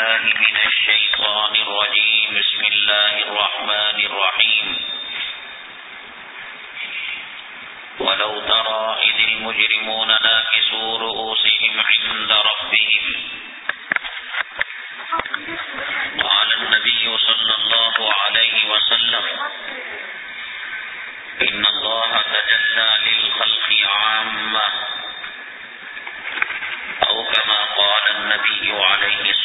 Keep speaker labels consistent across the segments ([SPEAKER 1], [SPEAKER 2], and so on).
[SPEAKER 1] بالله من الشيطان الرجيم. بسم الله الرحمن الرحيم. ولو ترى إذ المجرمون ناكسوا رؤوسهم عند ربهم. قال النبي صلى الله عليه وسلم إن الله تجلى للخلق عامة. أو كما قال النبي عليه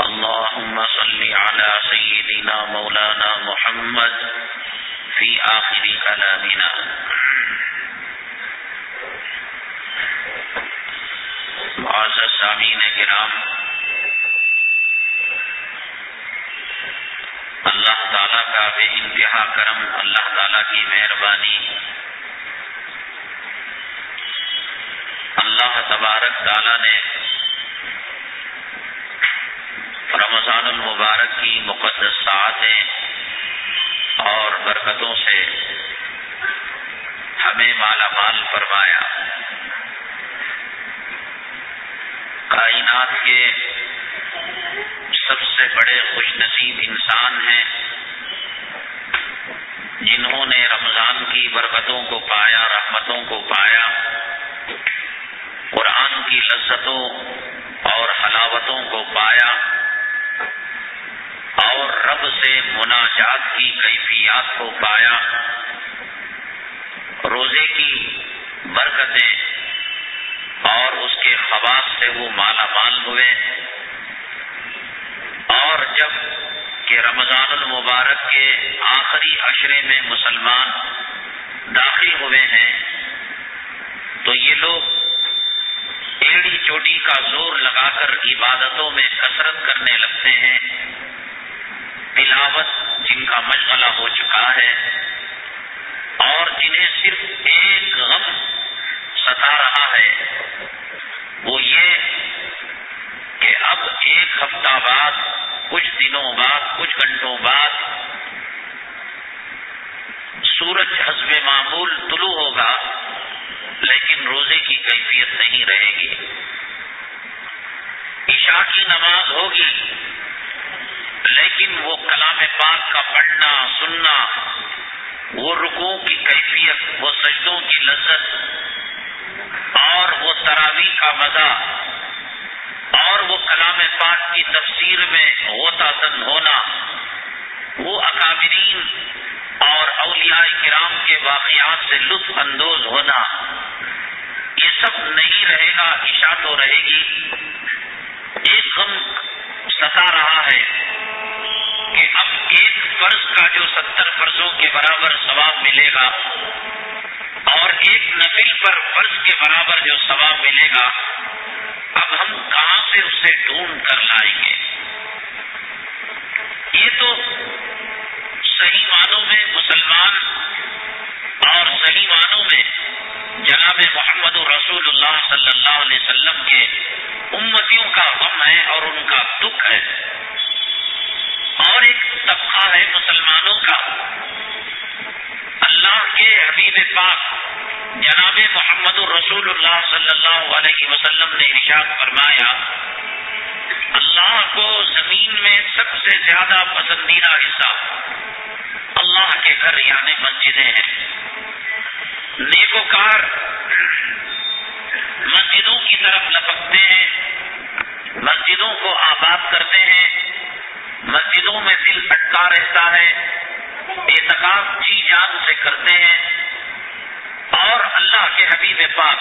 [SPEAKER 1] اللهم صل على سيدنا مولانا محمد في آخر كلامنا. معزز سامین کرام، اللہ تعالیٰ کا بے انتہا کرم، اللہ تعالیٰ کی مہربانی، اللہ تبارک تعالیٰ نے رمضان المبارک کی مقدس ساعتیں اور برکتوں سے ہمیں مالا مال فرمایا۔ کائنات کے سب سے بڑے خوش نصیب انسان ہیں جنہوں نے رمضان کی برکتوں کو پایا، رحمتوں کو پایا، قرآن کی لذتوں اور حلاوتوں کو پایا۔ اور رب سے مناجات کی کیفیات کو پایا۔ روزے کی برکتیں اور اس کے خواص سے وہ مالا مال ہوئے۔ اور جبکہ رمضان المبارک کے آخری عشرے میں مسلمان داخل ہوئے ہیں، تو یہ لوگ ایڑی چوٹی کا زور لگا کر عبادتوں میں کثرت کرنے لگتے ہیں۔ تلاوت جن کا مشغلہ ہو چکا ہے اور جنہیں صرف ایک غم ستا رہا ہے، وہ یہ کہ اب ایک ہفتہ بعد، کچھ دنوں بعد، کچھ گھنٹوں بعد سورج حسب معمول طلوع ہوگا، لیکن روزے کی کیفیت نہیں رہے گی۔ عشاء کی نماز ہوگی لیکن وہ کلام پاک کا پڑھنا، سننا، وہ رکو کی کیفیت، وہ سجدوں کی لذت اور وہ تراوی کا مزہ اور وہ کلام پاک کی تفسیر میں غوطہ زن ہونا، وہ اکابرین اور اولیاء کرام کے واقعات سے لطف اندوز ہونا، یہ سب نہیں رہے گا عشا تو رہے گی۔ ایک غم ستا رہا ہے۔ کہ اب ایک فرض کا جو ستر فرضوں کے برابر ثواب ملے گا اور ایک نفل پر فرض کے برابر جو ثواب ملے گا، اب ہم کہاں سے اسے ڈھونڈ کر لائیں گے؟ یہ تو صحیح معنوں میں مسلمان اور صحیح معنوں میں جناب محمد رسول اللہ صلی اللہ علیہ وسلم کے امتیوں کا غم ہے اور ان کا دکھ ہے۔ اور ایک طبقہ ہے مسلمانوں کا۔ اللہ کے حبیب پاک جناب محمد الرسول اللہ صلی اللہ علیہ وسلم نے ارشاد فرمایا، اللہ کو زمین میں سب سے زیادہ پسندیدہ حصہ اللہ کے گھر یعنی مسجدیں ہیں۔ نیکوکار مسجدوں کی طرف لپکتے ہیں، مسجدوں کو آباد کرتے ہیں مسجدوں میں دل اٹکا رہتا ہے اعتکاف جی جان سے کرتے ہیں۔ اور اللہ کے حبیب پاک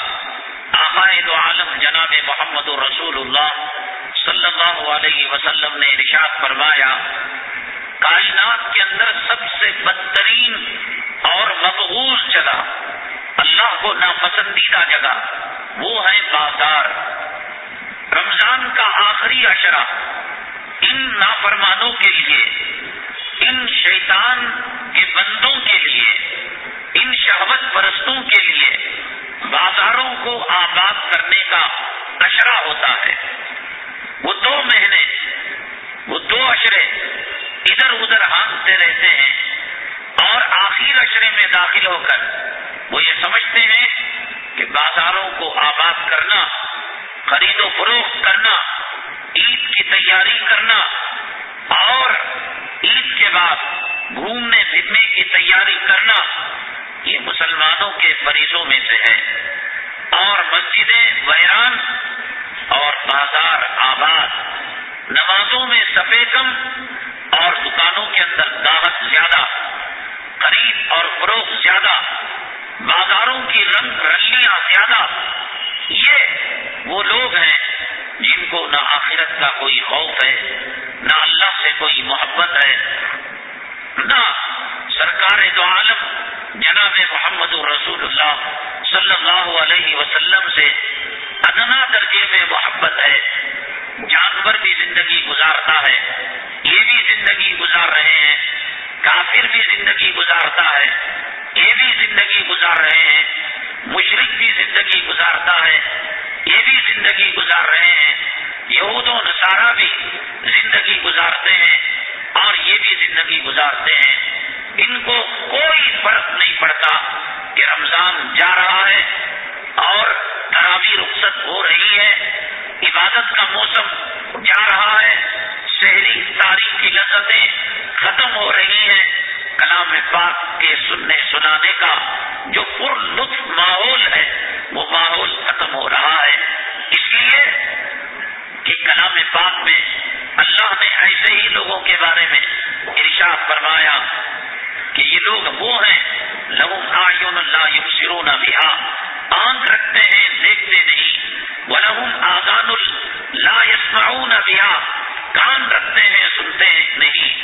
[SPEAKER 1] دو عالم جناب محمد رسول اللہ صلی اللہ علیہ وسلم نے رشاد فرمایا، کائنات کے اندر سب سے بدترین اور مقبول جگہ، اللہ کو ناپسندیدہ جگہ وہ ہے بازار۔ رمضان کا آخری اشرہ اشرا نافرمانوں کے لیے، ان شیطان کے بندوں کے لیے، ان شہوت پرستوں کے لیے بازاروں کو آباد کرنے کا اشرا ہوتا ہے۔ وہ دو مہینے، وہ دو اشرے ادھر ادھر ہانکتے رہتے ہیں اور آخر اشرے میں داخل ہو کر وہ یہ سمجھتے ہیں کہ بازاروں کو آباد کرنا خرید و فروخت کرنا، عید کی تیاری کرنا، اور عید کے بعد گھومنے پھرنے کی تیاری کرنا، یہ مسلمانوں کے فریضوں میں سے ہے۔ اور مسجدیں ویران، اور بازار آباد۔ نمازوں میں سفید کم، اور دکانوں کے اندر دعوت زیادہ، خرید اور فروخت زیادہ، بازاروں کی رنگ رلیاں زیادہ یہ وہ لوگ ہیں جن کو نہ آخرت کا کوئی خوف ہے، نہ اللہ سے کوئی محبت ہے، نہ سرکار دو عالم جناب محمد رسول اللہ صلی اللہ علیہ وسلم سے ادنا درجے میں محبت ہے۔ جانور بھی زندگی گزارتا ہے، یہ بھی زندگی گزار رہے ہیں، کافر بھی زندگی گزارتا ہے، یہ بھی زندگی گزار رہے ہیں۔ مشرق بھی زندگی گزارتا ہے، یہ بھی زندگی گزار رہے ہیں۔ یہود و نصارہ بھی زندگی گزارتے ہیں اور یہ بھی زندگی گزارتے ہیں۔ ان کو کوئی فرق نہیں پڑتا کہ رمضان جا رہا ہے اور تراوی رخصت ہو رہی ہے۔ عبادت کا موسم جا رہا ہے۔ شہری تاریخ کی لذتیں ختم ہو رہی ہیں۔ کلام پاک کے سننے سنانے کا جو پر لطف وہ ماحول ختم ہو رہا ہے۔ اس لیے کہ کلام پاک میں اللہ نے ایسے ہی لوگوں کے بارے میں ارشاد فرمایا کہ یہ لوگ وہ ہیں، لہم آئین اللہ یبصرون بہا۔ آنکھ رکھتے ہیں، دیکھتے نہیں۔ وہ لہم آزان اللہ يسمعون بہا۔ کان رکھتے ہیں، سنتے ہیں نہیں۔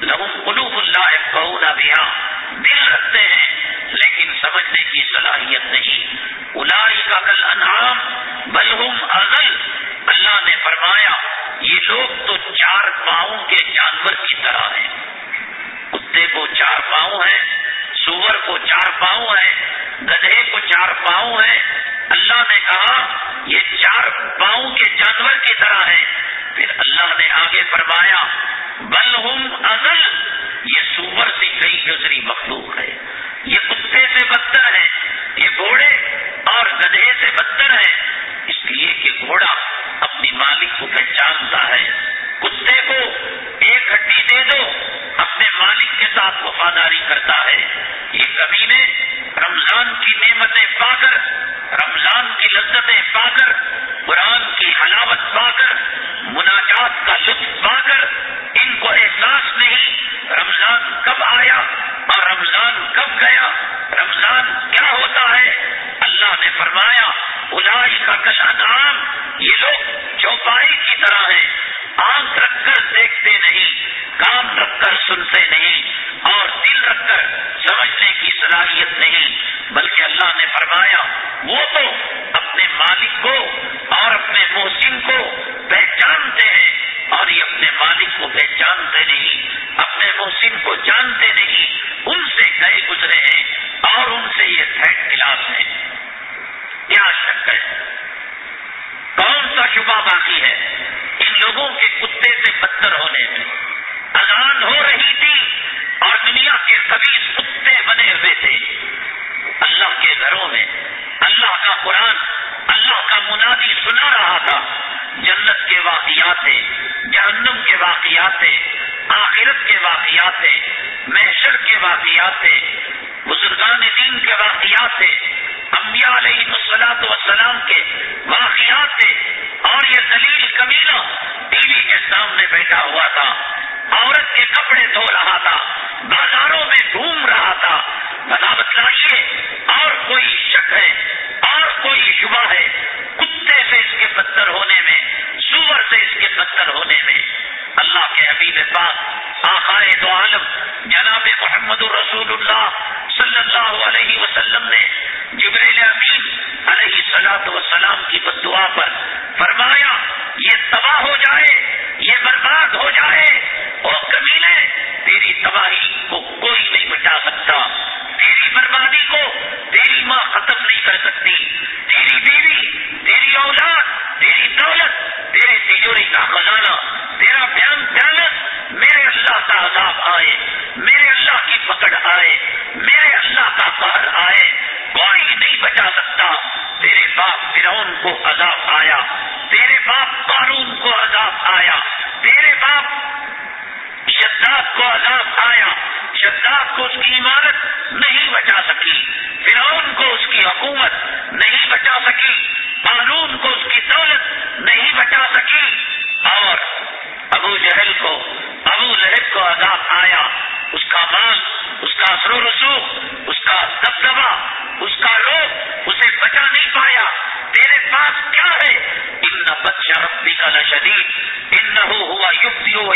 [SPEAKER 1] لہم قلوب اللہ يفقهون بہا۔ دل رکھتے ہیں، لیکن سمجھنے کی صلاحیت نہیں۔ الائی کا کل انعام بلہم ازل اللہ نے فرمایا، یہ لوگ تو چار پاؤں کے جانور کی طرح ہیں۔ کتے کو چار پاؤں ہیں، سور کو چار پاؤں ہے گدھے کو چار پاؤں ہے اللہ نے کہا، یہ چار پاؤں کے جانور کی طرح ہے پھر اللہ نے آگے فرمایا، بل ہم ازل یہ سور سے کئی گزری مخلوق ہے۔ یہ کتے سے بدتر ہے، یہ گھوڑے اور گدھے سے بدتر ہے۔ اس لیے کہ گھوڑا اپنی مالک کو پہچانتا ہے۔ کتے کو ایک ہڈی دے دو۔ اپنے مالک کے ساتھ وفاداری کرتا ہے۔ یہ کبھی نے رمضان کی نعمتیں پا کر رمضان کی لذتیں پا کر قرآن کی حلاوت پا کر مناجات کا لطف پا کر ان کو احساس نہیں رمضان کب آیا اور رمضان کب گیا، رمضان کیا ہوتا ہے؟ اللہ نے فرمایا الاش کا کشا نام یہ لوگ چوپائی کی طرح ہیں، آنکھ رکھ کر دیکھتے نہیں کام رکھ کر سنتے نہیں اور دل رکھ کر سمجھنے کی صلاحیت نہیں۔ بلکہ اللہ نے فرمایا، وہ تو اپنے مالک کو اور اپنے محسن کو پہچانتے ہیں۔ اور یہ اپنے مالک کو پہچانتے نہیں، اپنے محسن کو جانتے نہیں۔ ان سے گئے گزرے ہیں اور ان سے یہ تھرڈ کلاس ہے کیا شک ہے؟ کون سا شبہ باقی ہے ان لوگوں کے کتے سے بدتر ہونے میں؟ اذان ہو رہی تھی اور دنیا کے سبھی کتے بنے ہوئے تھے۔ اللہ کے گھروں میں اللہ کا قرآن، اللہ کا منادی سنا رہا تھا۔ جنت کے واقعات، جہنم کے واقعات، آخرت کے واقعات تھے محشر کے واقعات تھے بزرگان دین کے واقعات تھے انبیاء علیہ مسلاط وسلام کے واقعات تھے اور یہ دلیل کمیلا ٹی وی کے سامنے بیٹھا ہوا تھا۔ عورت کے کپڑے دھو رہا تھا، بازاروں میں گھوم رہا تھا۔ بتا بتلائیے اور کوئی شک ہے، اور کوئی شبہ ہے۔ کتے سے اس کے بدتر ہونے میں، سور سے اس کے بدتر ہونے میں۔ اللہ کے حبیب پاک آخائے دو عالم جناب محمد الرسول اللہ صلی اللہ علیہ وسلم نے جبریل امین علیہ سلاط وسلام کی بد دعا پر فرمایا، یہ تباہ ہو جائے، یہ برباد ہو جائے وہ کمیلے تیری تباہی کو کوئی نہیں بچا سکتا، تیری بربادی کو تیری ماں ختم نہیں کر سکتی، تیری بیوی، تیری اولاد، تیری دولت، تیرے تجوری کا خزانہ، تیرا بیان بیلنس میرے اللہ کا عذاب آئے، میرے اللہ کی پکڑ آئے، میرے اللہ کا قہر آئے کوئی نہیں بچا سکتا۔ تیرے باپ فرعون کو عذاب آیا۔ تیرے باپ قارون کو عذاب آیا۔ تیرے باپ شداد کو عذاب آیا۔ شداد کو اس کی عمارت نہیں بچا سکی۔ فرعون کو اس کی حکومت نہیں بچا سکی۔ قانون کو اس کی دولت نہیں بچا سکی۔ اور ابو جہل کو، ابو لہب کو عذاب آیا۔ اس کا مال، اس کا اثر و رسوخ، اس کا دبدبا اس کا روپ اسے بچا نہیں پایا۔ تیرے پاس کیا ہے؟ ان بچہ ربی کا نشدید ان نہ ہوا یوگتی ہو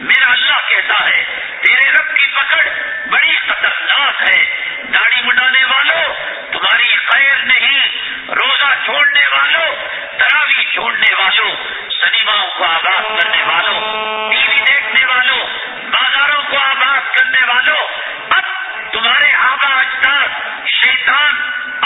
[SPEAKER 1] میرا اللہ کہتا ہے، تیرے رب کی پکڑ بڑی خطرناک ہے۔ داڑھی مڈانے والوں، تمہاری خیر نہیں۔ روزہ چھوڑنے والوں تراوی چھوڑنے والوں، سنیماؤں کو آباد کرنے والوں، ٹی وی دیکھنے کو آباد کرنے والوں، اب تمہارے آبا اجداد، شیطان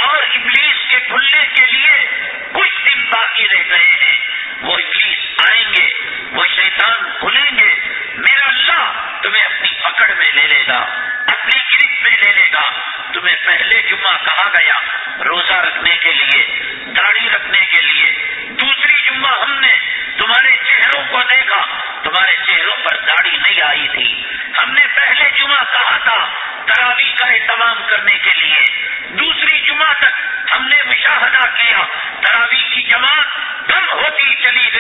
[SPEAKER 1] اور ابلیس کے کھلنے کے لیے کچھ دن باقی رہ گئے ہیں۔ وہ ابلیس آئیں گے، وہ شیطان کھلیں گے۔ میرا اللہ تمہیں اپنی پکڑ میں لے لے گا، اپنی گرفت میں لے لے گا۔ تمہیں پہلے جمعہ کہا گیا، روزہ رکھنے کے لیے، داڑھی رکھنے کے لیے۔ دوسری جمعہ ہم نے تمہارے چہروں کو دیکھا، تمہارے چہروں پر داڑھی نہیں آئی تھی۔ ہم نے پہلے جمعہ کہا تھا تراوی کا اہتمام کرنے کے لیے۔ دوسری جمعہ تک ہم نے مشاہدہ کیا۔ تراوی کی جماعت کم ہوتی چلی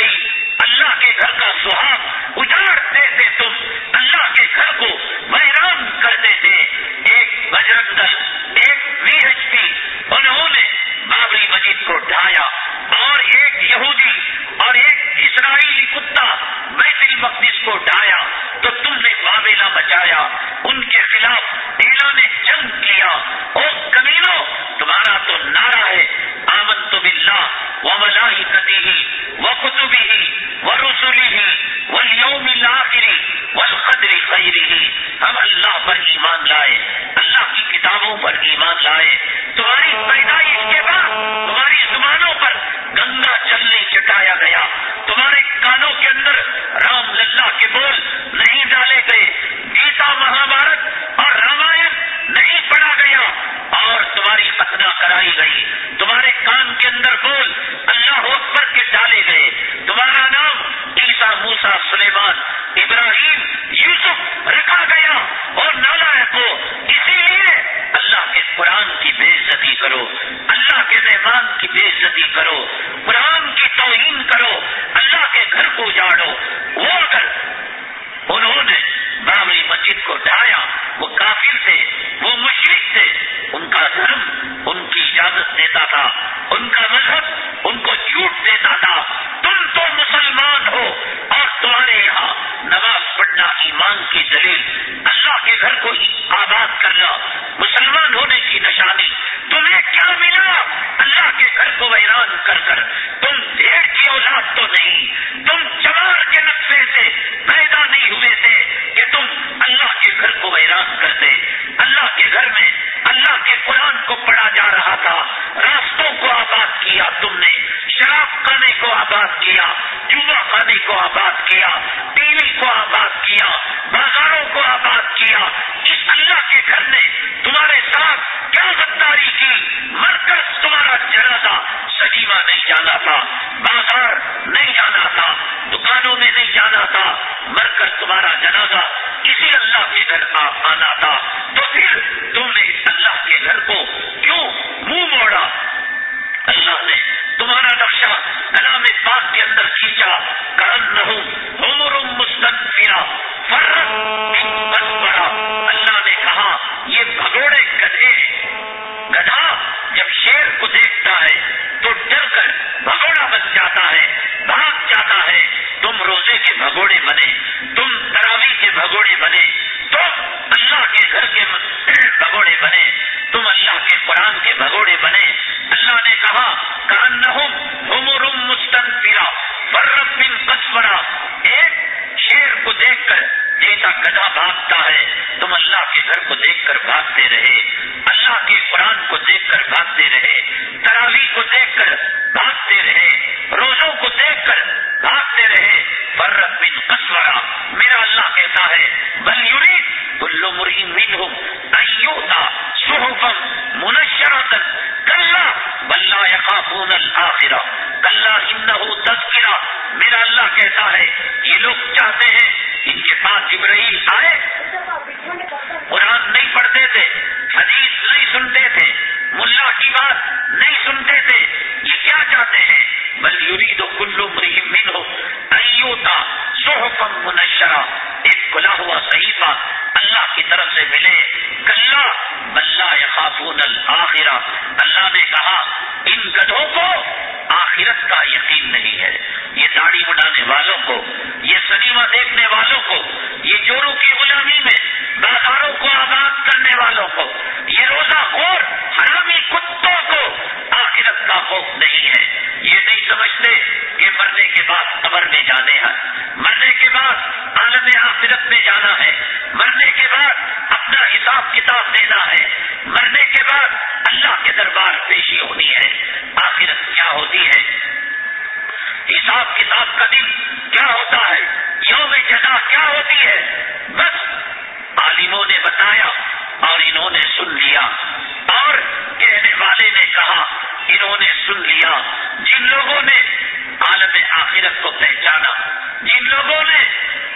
[SPEAKER 1] کو کرتے اللہ کے گھر میں، اللہ کے قرآن کو پڑھا جا رہا تھا، راستوں کو آباد کیا تم نے شراب خانے کو آباد کیا، جوا خانے کو آباد کیا ٹی کو آباد کیا، بازاروں کو آباد کیا۔ اس اللہ کے گھر نے تمہارے ساتھ کیا غداری کی؟ مرکز تمہارا جنازہ سجیوا نہیں جانا تھا، بازار نہیں جانا تھا، دکانوں میں نہیں جانا تھا، مرکز تمہارا جنازہ اسی اللہ کے گھر آپ آنا تھا۔ تو پھر تم نے اس اللہ کے گھر کو کیوں منہ موڑا؟ اللہ نے تمہارا نقشہ کلام پاک کے اندر کھینچا۔ کرن نہ عمر مستقفیا فرق اللہ نے کہا، یہ بھگوڑے گدھے گدھا جب شیر کو دیکھتا ہے، تو ڈر کر بھگوڑا بن جاتا ہے، بھاگ جاتا ہے۔ تم روزے کے بھگوڑے بنے، تم تراوی کے بھگوڑے بنے۔ تم اللہ کے گھر کے بگوڑے بنے، تم اللہ کے قرآن کے بگوڑے بنے۔ اللہ نے کہا کان نہ ہوم پیرا برف بن کسورا ایک شیر کو دیکھ کر جیسا گدا بھاگتا ہے، تم اللہ کے گھر کو دیکھ کر بھاگتے رہے۔ اللہ کے قرآن کو دیکھ کر بھاگتے رہے۔ تراوی کو دیکھ کر بھاگتے رہے۔ روزوں کو دیکھ کر بھاگتے رہے فرق بن کسورا میرا اللہ کہتا ہے، بل یوری کلو مرین مین ہو ایوتا سہوفم منشراتن کلّا بلّا یقافون الآخرہ کلّا ان تذکرہ۔ میرا اللہ کہتا ہے، یہ لوگ چاہتے ہیں ان کے پاس ابراہیم آئے۔ قرآن نہیں پڑھتے تھے، حدیث نہیں سنتے تھے، ملا کی بات نہیں سنتے تھے۔ کیا چاہتے ہیں؟ بل یوری دو کلو مریم من ہو ایوتا سوحفم منشرا۔ ایک کھلا ہوا صحیفہ اللہ کی طرف سے ملے۔ کلّا بلّا یقافون الآخرہ اللہ نے کہا، ان گدھوں کو آخرت کا یقین نہیں ہے۔ یہ داڑھی اڑانے والوں کو، یہ سنیما دیکھنے والوں کو، یہ چوروں کی غلامی میں بازاروں کو آباد کرنے والوں کو، یہ روزہ خور حرامی کتوں کو آخرت کا خوف نہیں نہیں سمجھتے کہ مرنے کے بعد قبر میں جانے ہیں۔ مرنے کے بعد عالم آخرت میں جانا ہے۔ مرنے کے بعد اپنا حساب کتاب دینا ہے۔ مرنے کے بعد اللہ کے دربار پیشی ہونی ہے۔ آخرت کیا ہوتی ہے؟ حساب کتاب کا دن کیا ہوتا ہے؟ یوم جزا کیا ہوتی ہے؟ بس عالموں نے بتایا اور انہوں نے سن لیا اور کہنے والے نے کہا انہوں نے سن لیا۔ جن لوگوں نے عالم آخرت کو پہچانا، جن لوگوں نے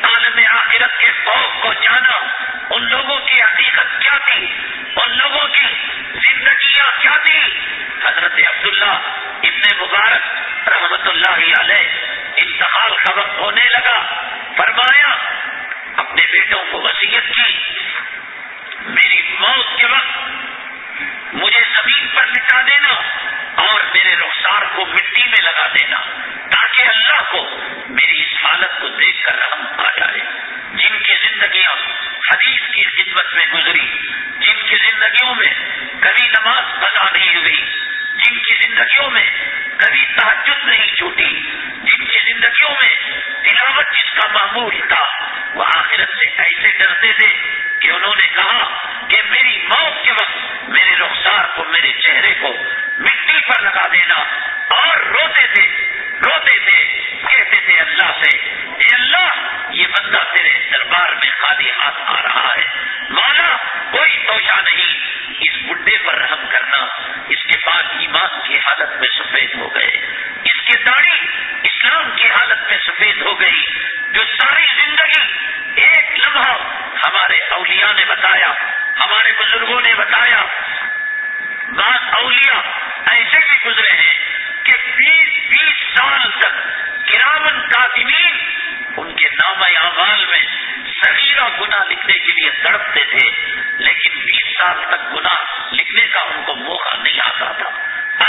[SPEAKER 1] عالم آخرت کے خوف کو جانا، ان لوگوں کی حقیقت کیا تھی؟ ان لوگوں کی زندگیاں کیا تھی؟ حضرت عبداللہ ابن مبارک رحمت اللہ علیہ انتقال کا وقت ہونے لگا۔ فرمایا، اپنے بیٹوں کو وسیعت کی۔ میری موت کے وقت مجھے زمین پر مٹا دینا اور میرے رخسار کو مٹی میں لگا دینا تاکہ اللہ کو میری اس حالت کو دیکھ کر رحم آ جائے۔ جن کی زندگیاں حدیث کی خدمت میں گزری، جن کی زندگیوں میں کبھی نماز پتا نہیں ہوئی، جن کی زندگیوں میں کبھی تعجد نہیں چھوٹی، جن کی زندگیوں میں تلاوت جس کا معمول تھا، وہ آخرت سے ایسے ڈرتے تھے کہ انہوں نے کہا کہ میری موت کے وقت میرے رخسار کو، میرے چہرے کو مٹی پر لگا دینا۔ اور روتے تھے روتے تھے، کہتے تھے اللہ سے، اے اللہ، یہ بندہ تیرے دربار میں خالی ہاتھ آ رہا ہے۔ مولا، کوئی توجہ نہیں۔ اس بڈھے پر رحم کرنا۔ اس کے بعد ایمان کی حالت میں سفید ہو گئے۔ اس کی داڑھی اسلام کی حالت میں سفید ہو گئی، جو ساری زندگی ایک لمحہ ہمارے اولیاء نے بتایا، ہمارے بزرگوں نے بتایا۔ بعض اولیاء ایسے بھی گزرے ہیں کہ بیس بیس سال تک کرامن کاتمین ان کے نام اعمال میں صغیرہ گنا لکھنے کے لیے تڑپتے تھے، لیکن بیس سال تک گنا لکھنے کا ان کو موقع نہیں آتا تھا۔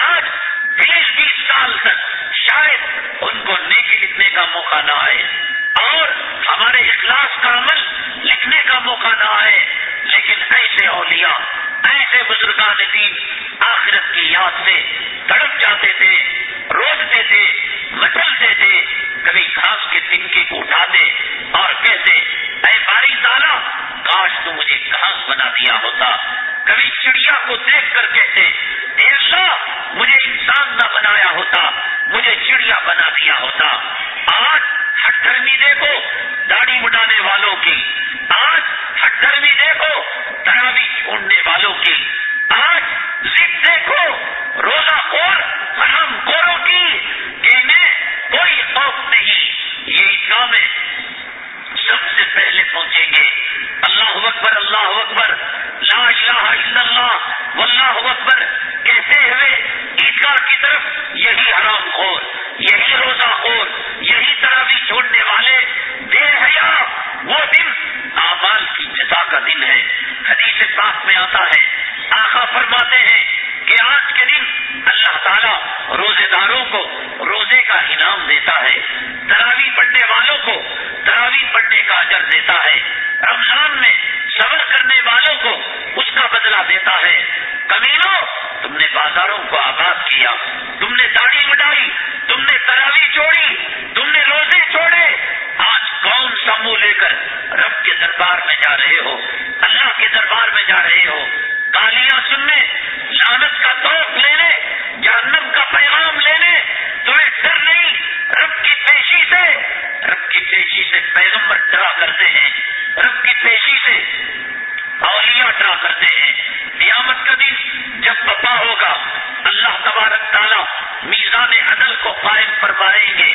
[SPEAKER 1] آج بیس بیس سال تک شاید موقع نہ آئے۔ اور ہمارے اخلاص کا عمل لکھنے کا موقع نہ آئے۔ لیکن ایسے اولیاء، ایسے بزرگان دین آخرت کی یاد سے تڑپ جاتے تھے روکتے تھے، مچلتے تھے، کبھی گھاس کے تنکے کو اٹھاتے اور کہتے، اے باری دانا کاش تو مجھے گھاس بنا دیا ہوتا۔ کبھی چڑیا کو دیکھ کر کہتے، اے اللہ، مجھے انسان نہ بنایا ہوتا، مجھے چڑیا بنا دیا ہوتا۔ آج ہٹرمی دیکھو، داڑھی مٹانے والوں کی۔ آج ہٹرمی دیکھو، تراوی چھوڑنے والوں کی۔ آج ضد دیکھو، روزہ خور حرام خوروں کی۔ کہ انہیں کوئی خوف نہیں، یہ عیدگاہ میں سب سے پہلے پہنچیں گے۔ اللہ اکبر اللہ اکبر۔ لا الہ الا اللہ، واللہ اکبر۔ کہتے ہوئے عیدگاہ کی طرف یہی حرام خور، یہی روزہ خور، یہی تراوی چھوڑنے والے بے حیا، وہ دن اعمال کی جزا کا دن ہے۔ حدیث پاک میں آتا ہے آخا فرماتے ہیں کہ آج کے دن اللہ تعالیٰ روزے داروں کو روزے کا انعام دیتا ہے، تراوی پڑھنے والوں کو تراوی پڑھنے کا اجر دیتا ہے۔ رمضان میں صبر کرنے والوں کو اس کا بدلہ دیتا ہے۔ کمینوں تم نے بازاروں کو آباد کیا۔ تم نے داڑھی اٹائی تم نے تراوی چوڑی تم نے روزے چھوڑے۔ آج کون سا منہ لے کر رب کے دربار میں جا رہے ہو؟ اللہ کے دربار میں جا رہے ہو؟ گالیاں سننے لانت کا توق لینے، جہنم کا پیغام لینے، تمہیں ڈر نہیں، رب کی پیشی سے رب کی پیشی سے پیغمبر ڈرا کرتے ہیں، رب کی پیشی سے اولیاء ڈرا کرتے ہیں۔ قیامت کا دن جب پپا ہوگا، اللہ تبارک تعالیٰ میزان عدل کو قائم فرمائیں گے۔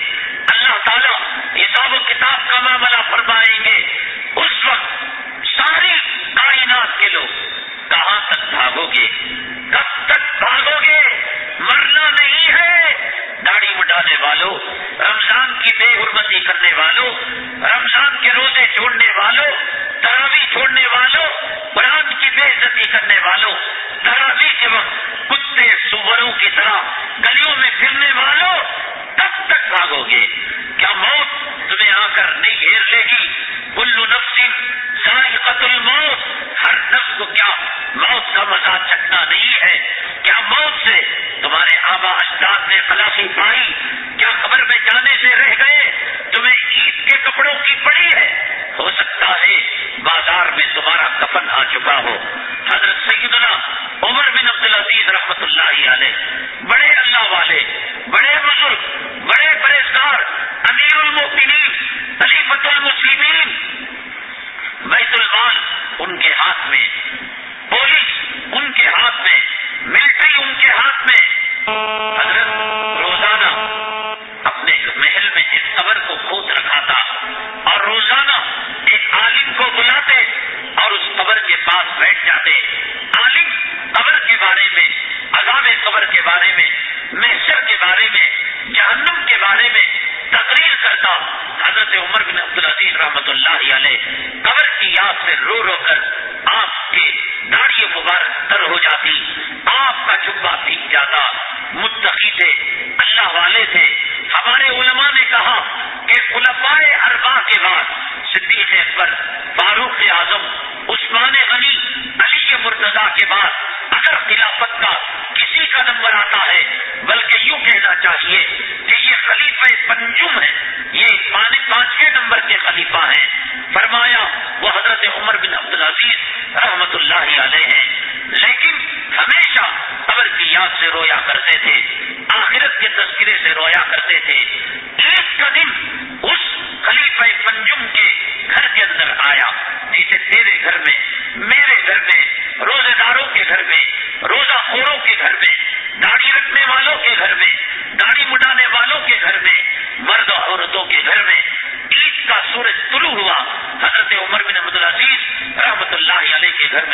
[SPEAKER 1] اللہ تعالیٰ حساب و کتاب کا معاملہ فرمائیں گے۔ اس وقت ساری کائنات کے لوگ کہاں تک بھاگو گے؟ کب تک بھاگو گے؟ مرنا نہیں ہے۔ داڑھی مٹانے والوں رمضان کی بے حرمتی کرنے والوں رمضان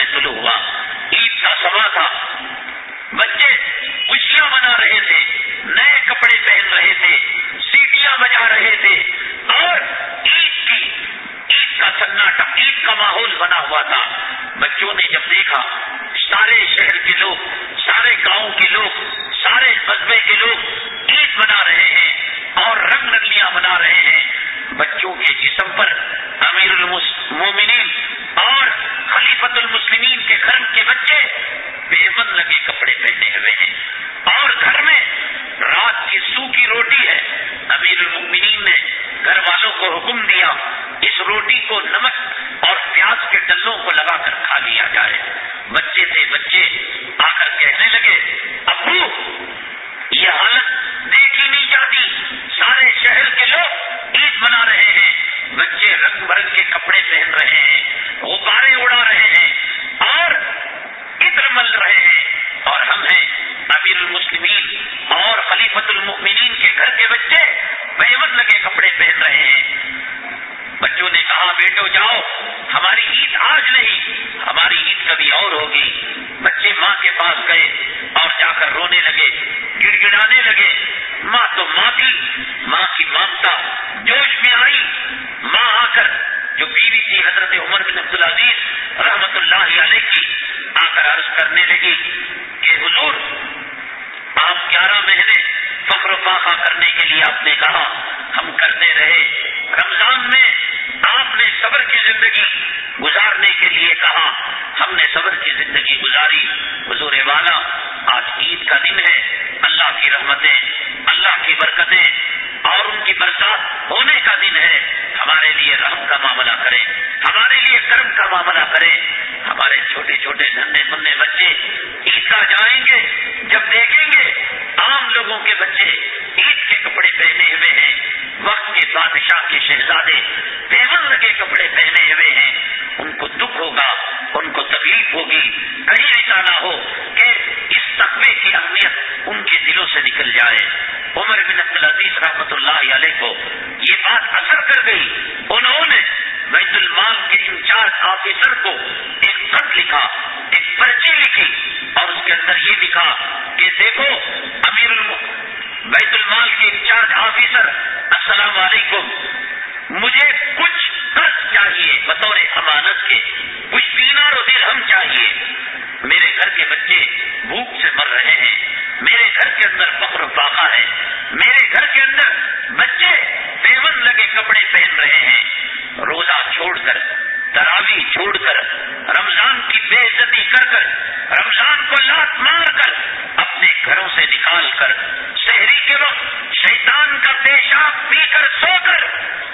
[SPEAKER 1] میں شروع ہوا۔ عید کا سما تھا۔ بچے خوشیاں منا رہے تھے، نئے کپڑے پہن رہے تھے، سیٹیاں بجا رہے تھے۔ اور عید کی، عید کا سناٹا عید کا ماحول بنا ہوا تھا۔ بچوں نے جب دیکھا، سارے شہر کے لوگ، سارے گاؤں کے لوگ، سارے قصبے کے لوگ عید منا رہے ہیں اور رنگ رنگلیاں منا رہے ہیں۔ بچوں کے جسم پر امیر المومنین خلیفت المسلمین کے گھر کے بچے بیمن لگے کپڑے پہنے ہوئے ہیں۔ اور گھر میں رات کی سو کی روٹی ہے۔ امیر المؤمنین نے گھر والوں کو حکم دیا، اس روٹی کو نمک اور پیاز کے ڈلوں کو لگا کر کھا لیا جائے۔ بچے تھے بچے، آ کر کہنے لگے، ابو، یہ حالت دیکھی نہیں جاتی۔ سارے شہر کے لوگ عید منا رہے ہیں۔ بچے رنگ برنگ کے کپڑے پہن رہے ہیں، غبارے اڑا رہے ہیں، اور عطر مل رہے ہیں۔ اور ہم ہیں امیر المسلمین اور خلیفت المؤمنین کے گھر کے بچے بہمت لگے کپڑے پہن رہے ہیں۔ بچوں نے کہا، بیٹو جاؤ، ہماری عید آج نہیں، ہماری عید کبھی اور ہوگی. بچے ماں کے پاس گئے اور جا کر رونے لگے گڑ گڑانے لگے، ماں تو ماں تھی، ماں کی مانتا جوش میں آئی. ماں آ کر، جو بیوی تھی حضرت عمر بن عبد العزیز رحمت اللہ علیہ کی، آ کر عرض کرنے لگی کہ، حضور، آپ گیارہ مہینے فخر و فاقہ کرنے کے لیے آپ نے کہا، ہم کرتے رہے رمضان میں آپ نے صبر کی زندگی گزارنے کے لیے کہا، ہم نے صبر کی زندگی گزاری۔ حضور والا، آج عید کا دن ہے۔ اللہ کی رحمتیں، اللہ کی برکتیں اور ان کی برسات ہونے کا دن ہے۔ ہمارے لیے رحم کا معاملہ کریں۔ ہمارے لیے کرم کا معاملہ کریں۔ ہمارے چھوٹے چھوٹے ننے منے بچے عید کا جائیں گے۔ جب دیکھیں گے، عام لوگوں کے بچے عید کے کپڑے پہنے ہوئے ہیں۔ وقت کے بادشاہ کے شہزادے پیون کے کپڑے پہنے ہوئے ہیں۔ ان کو دکھ ہوگا، ان کو تکلیف ہوگی۔ کہیں ایسا نہ ہو کہ اس تقوی کی اہمیت ان کے دلوں سے نکل جائے۔ عمر بن عبد العزیز رحمۃ اللہ علیہ کو یہ بات اثر کر گئی۔ انہوں نے بیت المال کے انچارج آفیسر کو ایک خط لکھا، ایک پرچی لکھی اور اس کے اندر یہ لکھا کہ دیکھو، امیر بیت المال کے انچارج آفیسر، السلام علیکم، مجھے کچھ قرض چاہیے؟ بطور امانت کے کچھ دینار و درہم چاہیے۔ میرے گھر کے بچے بھوک سے مر رہے ہیں۔ میرے گھر کے اندر فخر فاقہ ہے۔ میرے گھر کے اندر بچے پیون لگے کپڑے پہن رہے ہیں۔ روزہ چھوڑ کر تراوی چھوڑ کر، رمضان کی بے عزتی کر کر، رمضان کو لات مار کر اپنے گھروں سے نکال کر، شہری کے وقت شیطان کا پیشاب پی کر سو کر،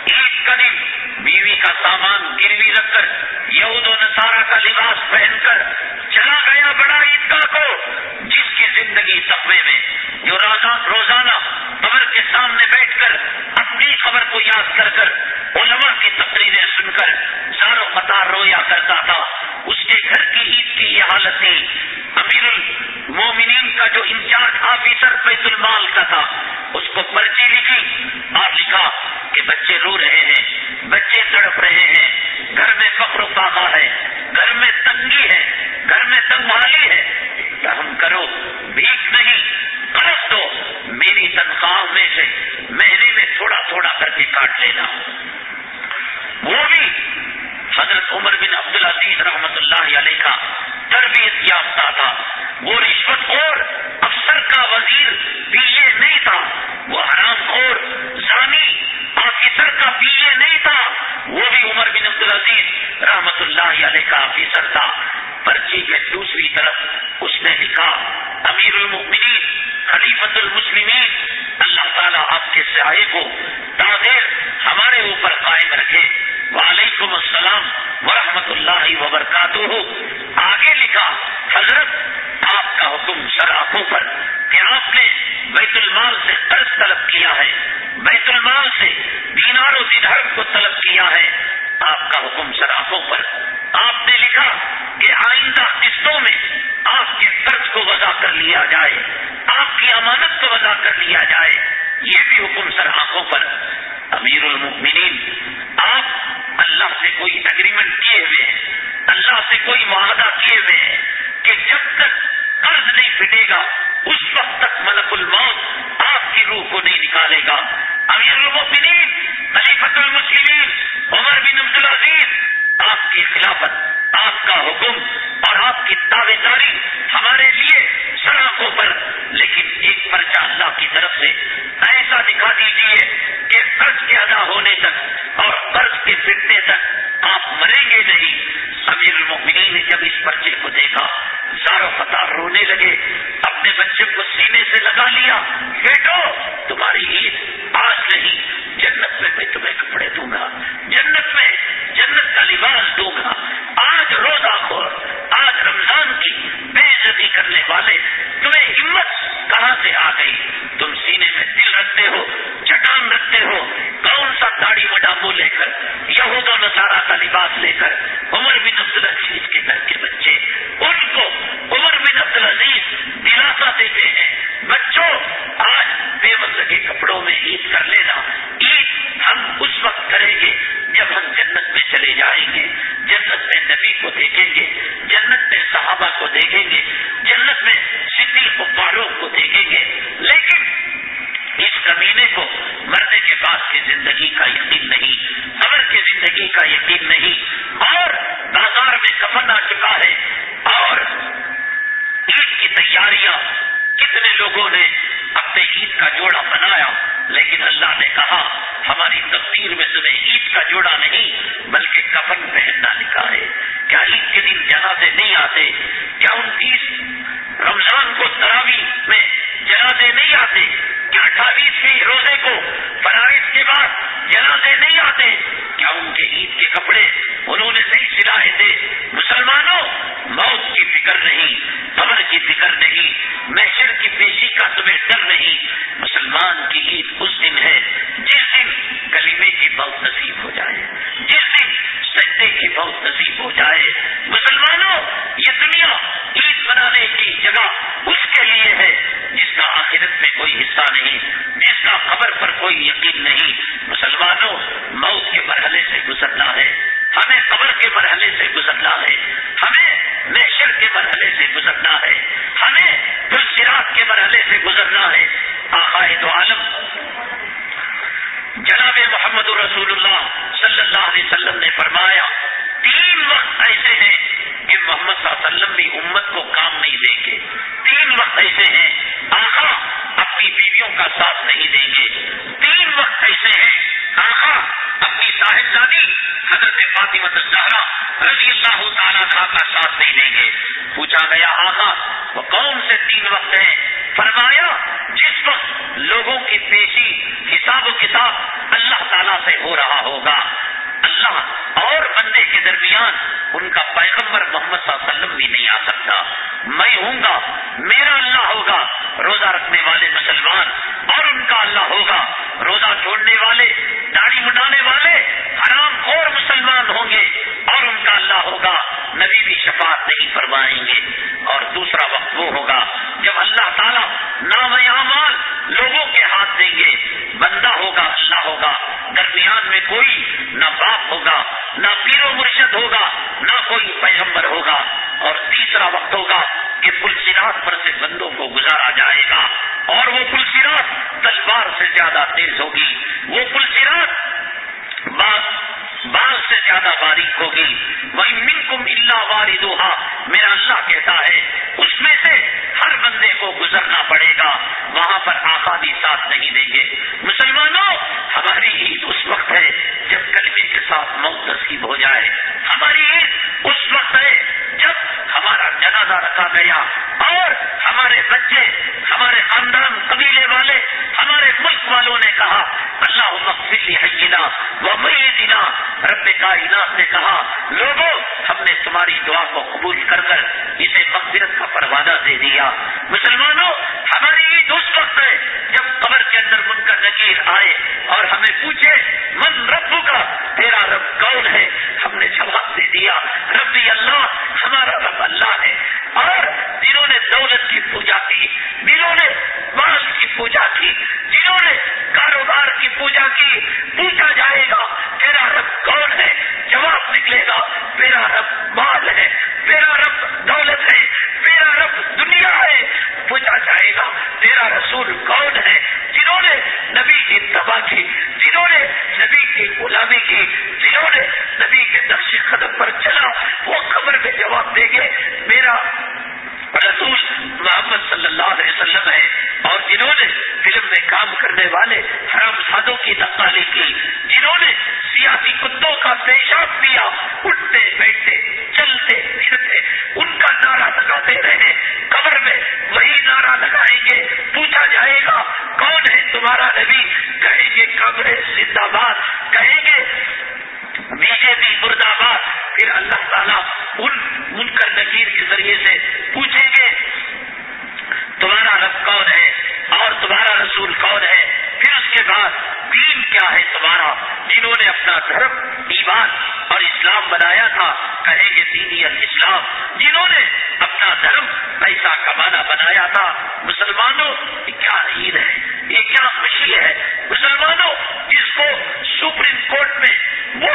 [SPEAKER 1] عید کا دن بیوی کا سامان گروی رکھ کر، یہود و نصارہ کا لباس پہن کر چلا گیا بڑا عیدگاہ کو، جس کی زندگی تقوی میں جو روزانہ قبر کے سامنے بیٹھ کر اپنی خبر کو یاد کر کر علماء کی تقریریں سن کر زارو قطار رویا کرتا تھا۔ اس کے گھر کی عید کی یہ حالت تھی امیر المومنین کا جو انچارج آفیسر بیت المال کا تھا، اس کو پرچی لکھی۔ اور لکھا کہ بچے رو رہے ہیں، بچے تڑپ رہے ہیں۔ گھر میں فخر و فاقہ ہے، گھر میں تنگی ہے، گھر میں تنگوالی ہے۔ ہم کرو بھیک نہیں قرض دو میری تنخواہ میں سے مہینے تھوڑا تھوڑا کر کے کاٹ لینا۔ وہ بھی حضرت عمر بن عبد العزیز رحمت اللہ علیہ کا تربیت یافتہ تھا۔ وہ رشوت اور افسر کا وزیر پی اے نہیں تھا۔ وہ حرام خور، زانی آفیسر کا پی اے نہیں تھا۔ وہ بھی عمر بن عبد العزیز رحمت اللہ علیہ کا آفیسر تھا۔ پرچی کے دوسری طرف اس نے لکھا، امیر المؤمنین خلیفت المسلمین، اللہ تعالیٰ آپ کے سیاح کو تاخیر ہمارے اوپر قائم رکھے۔ وعلیکم السلام ورحمۃ اللہ وبرکاتہ۔ آگے لکھا، حضرت، آپ کا حکم شراخوں پر کہ آپ نے بیت المال سے قرض طلب کیا ہے۔ بیت المال سے دینار و درہم کو طلب کیا ہے۔ آپ کا حکم شراخوں پر آپ نے لکھا کہ آئندہ قسطوں میں آپ کے قرض کو وضع کر لیا جائے، آپ کی امانت کو وضع کر لیا جائے۔ یہ بھی حکم سر آنکھوں پر امیر المؤمنین، آپ اللہ سے کوئی اگریمنٹ کیے ہوئے ہیں، اللہ سے کوئی معاہدہ کیے ہوئے ہیں کہ جب تک قرض نہیں پھٹے گا، اس وقت تک ملک الموت آپ کی روح کو نہیں نکالے گا۔ امیر المؤمنین خلیفت المسلمین، عمر بن عبد العزیز آپ کی خلافت، آپ کا حکم اور آپ کی دعوے داری ہمارے لیے سڑکوں پر۔ لیکن ایک پرچہ اللہ کی طرف سے ایسا دکھا دیجیے کہ قرض کے ادا ہونے تک اور قرض کے پھرنے تک آپ مریں گے نہیں۔ امیر المؤمنین نے جب اس پرچے کو دیکھا زارو فتح رونے لگے۔ اپنے بچے کو سینے سے لگا لیا۔ بیٹو، تمہاری عید آج نہیں۔ جنت میں میں تمہیں کپڑے دوں گا۔ جنت میں لباس دوں گا آج روزہ خور آج رمضان کی بے عزتی کرنے والے تمہیں ہمت کہاں سے آ گئی؟ تم سینے میں دل رکھتے ہو، چٹان رکھتے ہو، کون سا داڑھی وڈامو لے کر، یہود و نصارہ کا لباس لے کر، عمر بن عبد العزیز کے گھر کے بچے، ان کو بن عبد العزیز دلاسا دیتے ہیں۔ بچوں، آج بے وقت کے کپڑوں میں عید کر لینا۔ عید ہم اس وقت کریں گے جب ہم جنت میں چلے جائیں گے۔ جنت میں نبی کو دیکھیں گے، جنت میں صحابہ کو دیکھیں گے، جنت میں صدیق و فاروق کو دیکھیں گے۔ لیکن اس کمینے کو مرنے کے بعد کی زندگی کا یقین نہیں، قبر کی زندگی کا یقین نہیں۔ اور بازار میں کفن آ چکا ہے اور عید کی تیاریاں، کتنے لوگوں نے اپنے عید کا جوڑا بنایا، لیکن اللہ نے کہا، ہماری تقدیر میں تمہیں عید کا جوڑا نہیں، بلکہ کفن پہننا لکھا ہے۔ کیا عید کے دن جنازے نہیں آتے؟ کیا انتیس رمضان کو تراوی میں جنازے نہیں آتے؟ کیا اٹھائیسویں روزے کو فرائض کے بعد جنازے نہیں آتے؟ کیا ان کے عید کے کپڑے رکھا گیا۔ اور ہمارے بچے، ہمارے خاندان، قبیلے والے، ہمارے ملک والوں نے کہا اللہ مقصد حجینا وہ مئی دینا رب کائنات نے کہا، لوگوں، ہم نے تمہاری دعا کو قبول کر کر اسے مغفرت کا پروانہ دے دیا۔ مسلمانوں، ہماری عید اس وقت ہے۔ جب قبر کے اندر من کر نکیر آئے اور ہمیں پوچھے، من رب کا تیرا رب کون ہے؟ ہم نے جواب دے دیا، ربی اللہ، ہمارا رب اللہ ہے۔ اور جنہوں نے دولت کی پوجا کی جنہوں نے مال کی پوجا کی جنہوں نے کاروبار کی پوجا کی۔ پوچھا جائے گا، تیرا رب کون ہے؟ جواب نکلے گا میرا رب مال ہے میرا رب دولت ہے میرا رب دنیا ہے۔ پوچھا جائے گا، تیرا رسول کون ہے؟ جنہوں نے نبی کی تباہ کی، جنہوں نے نبی کی غلامی کی، جنہوں نے نبی کے نقش قدم پر چلا، وہ خبر میں جواب دیں گے میرا رسول محمد صلی اللہ علیہ وسلم ہے اور جنہوں نے فلم میں کام کرنے والے حرام سادوں کی نقالی کی، جنہوں نے سیاسی کتوں کا پیشاب پیا اٹھتے، بیٹھتے، چلتے، پھرتے، ان کا نعرہ لگاتے رہے، قبر میں وہی نعرہ لگائیں گے، پوچھا جائے گا، کون ہے تمہارا نبی؟ کہیں گے کانگریس زندہ باد، کہیں گے بی جے پی مرد آباد پھر اللہ تعالیٰ ان منکر نکیر کے ذریعے سے پوچھیں گے، تمہارا رب کون ہے اور تمہارا رسول کون ہے؟ پھر اس کے بعد دین کیا ہے تمہارا؟ جنہوں نے اپنا دھرم، ایمان اور اسلام بنایا تھا، کہیں گے دینی اسلام جنہوں نے اپنا دھرم، پیسہ کمانا بنایا تھا، مسلمانوں، یہ کیا عید ہے؟ یہ کیا خوشی ہے؟ مسلمانوں، جس کو سپریم کورٹ میں وہ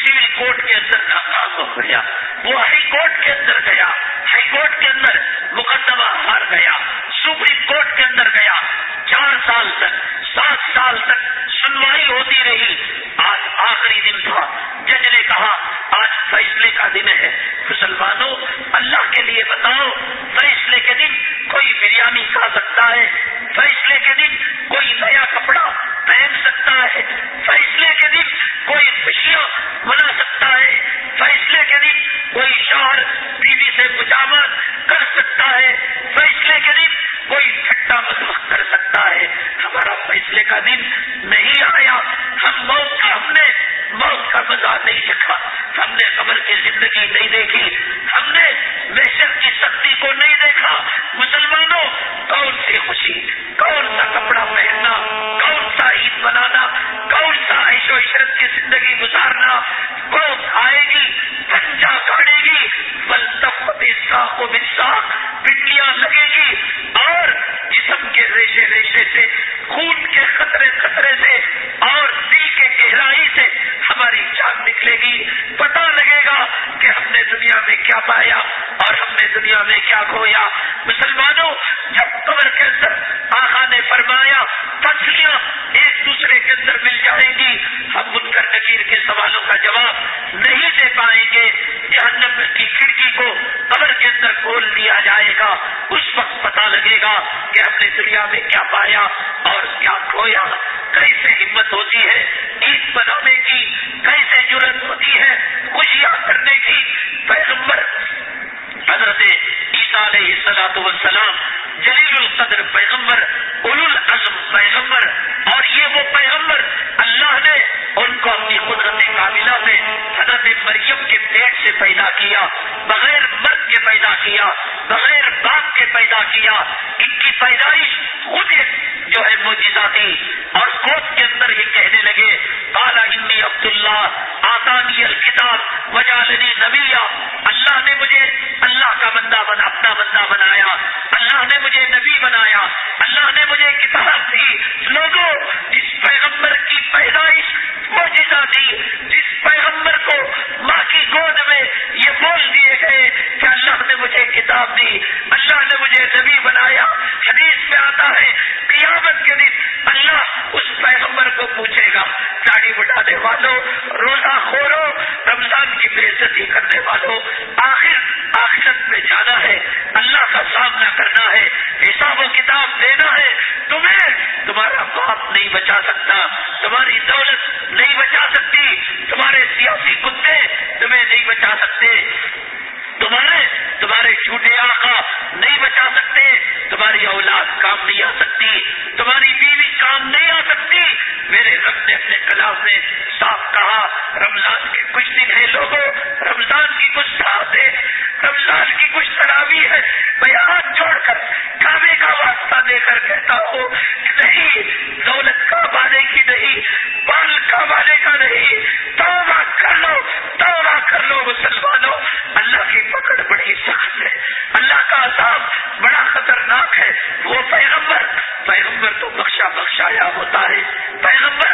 [SPEAKER 1] سول کورٹ کے اندر ناکام ہو گیا۔ وہ ہائی کورٹ کے اندر گیا۔ ہائی کورٹ کے اندر مقدمہ ہار گیا۔ سپریم کورٹ کے اندر گیا۔ چار سال تک، سات سال تک سنوائی ہوتی رہی۔ آج آخری دن تھا۔ جج نے کہا، آج فیصلے کا دن ہے۔ مسلمانوں، اللہ کے لیے بتاؤ، فیصلے کے دن کوئی بریانی کھا سکتا ہے؟ فیصلے کے دن کوئی نیا کپڑا پہن سکتا ہے؟ ہم نے قبر کی داڑھی بٹانے والوں، روزہ خورو رمضان کی بےزتی کرنے والوں، آخر، آخرت میں جانا ہے، اللہ کا سامنا کرنا ہے، حساب و کتاب دینا ہے، تمہیں تمہارا باپ نہیں بچا سکتا، تمہاری دولت نہیں بچا سکتی، تمہارے سیاسی کتے تمہیں نہیں بچا سکتے، تمہارے تمہارے جھوٹے آقا نہیں بچا سکتے، تمہاری اولاد کام نہیں آ سکتی، تمہاری بیوی کام نہیں آ سکتی میرے رب نے اپنے کلام میں صاف کہا، رمضان کے کچھ دن ہے لوگوں، رمضان کی کچھ ساتھ ہے رمضان کی کچھ تراوی ہے۔ میں ہاتھ چھوڑ کر کعبے کا واسطہ دے کر کہتا ہوں کہ نہیں، دولت کا بانے کی نہیں بال کا بانے کا نہیں تام کر لو توبہ کر لو مسلمانوں، اللہ کی پکڑ بڑی سخت ہے، اللہ کا عذاب بڑا خطرناک ہے۔ وہ پیغمبر پیغمبر تو بخشا بخشایا ہوتا ہے۔ پیغمبر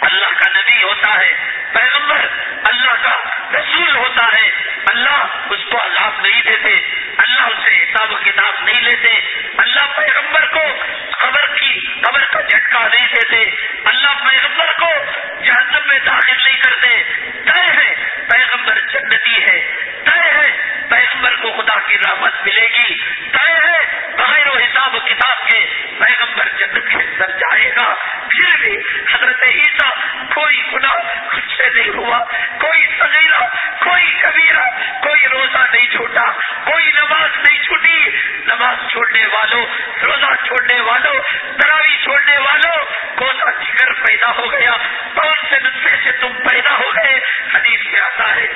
[SPEAKER 1] اللہ کا نبی ہوتا ہے۔ پیغمبر اللہ کا رسول ہوتا ہے۔ اللہ اس کو عذاب نہیں دیتے، اللہ اس سے حساب و کتاب نہیں لیتے۔ اللہ پیغمبر کو قبر کی قبر کا جھٹکا نہیں دیتے۔ اللہ پیغمبر کو جہنم میں داخل نہیں کرتے۔ طے ہے، پیغمبر جنتی ہے۔ طے ہے پیغمبر کو خدا کی رحمت ملے گی۔ طے ہے، بغیر و حساب و کتاب کے پیغمبر جنت کے اندر جائے گا۔ پھر بھی حضرت عیسیٰ کوئی گناہ خود سے نہیں ہوا، کوئی سگیرا کوئی کبیرہ، کوئی روزہ نہیں چھوٹا، کوئی نماز نہیں چھوٹی۔ نماز چھوڑنے والوں، روزہ چھوڑنے والوں تراوی چھوڑنے والوں کون سا جگر پیدا ہو گیا۔ کون سے نسخے سے تم پیدا ہو گئے؟ حدیث میں آتا ہے۔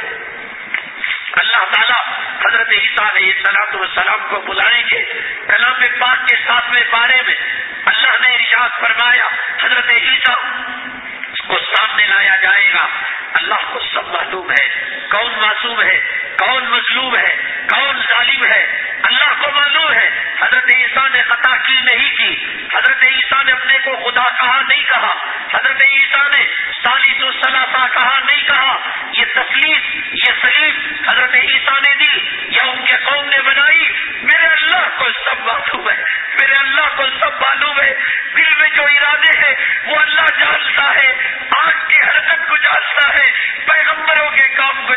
[SPEAKER 1] اللہ تعالیٰ حضرت عیسیٰ علیہ السلام والسلام کو بلائیں گے، کلام پاک کے ساتویں بارے میں اللہ نے ارشاد فرمایا، حضرت عیسیٰ کو سامنے لایا جائے گا۔ اللہ کو سب معلوم ہے، کون معصوم ہے، کون مظلوم ہے، کون ظالم ہے۔ اللہ کو معلوم ہے، حضرت عیسیٰ نے خطا کی نہیں کی۔ حضرت عیسیٰ نے اپنے کو خدا کہا نہیں کہا۔ حضرت عیسیٰ نے سالی تو کہا نہیں کہا۔ یہ تکلیف یہ سلیف حضرت دی یا ان کے قوم نے بنائی، میرے اللہ کو سب معلوم ہے، میرے اللہ کو سب معلوم ہے، دل میں جو ارادے ہیں، وہ اللہ جانتا ہے، آنکھ کی حرکت کو جانتا ہے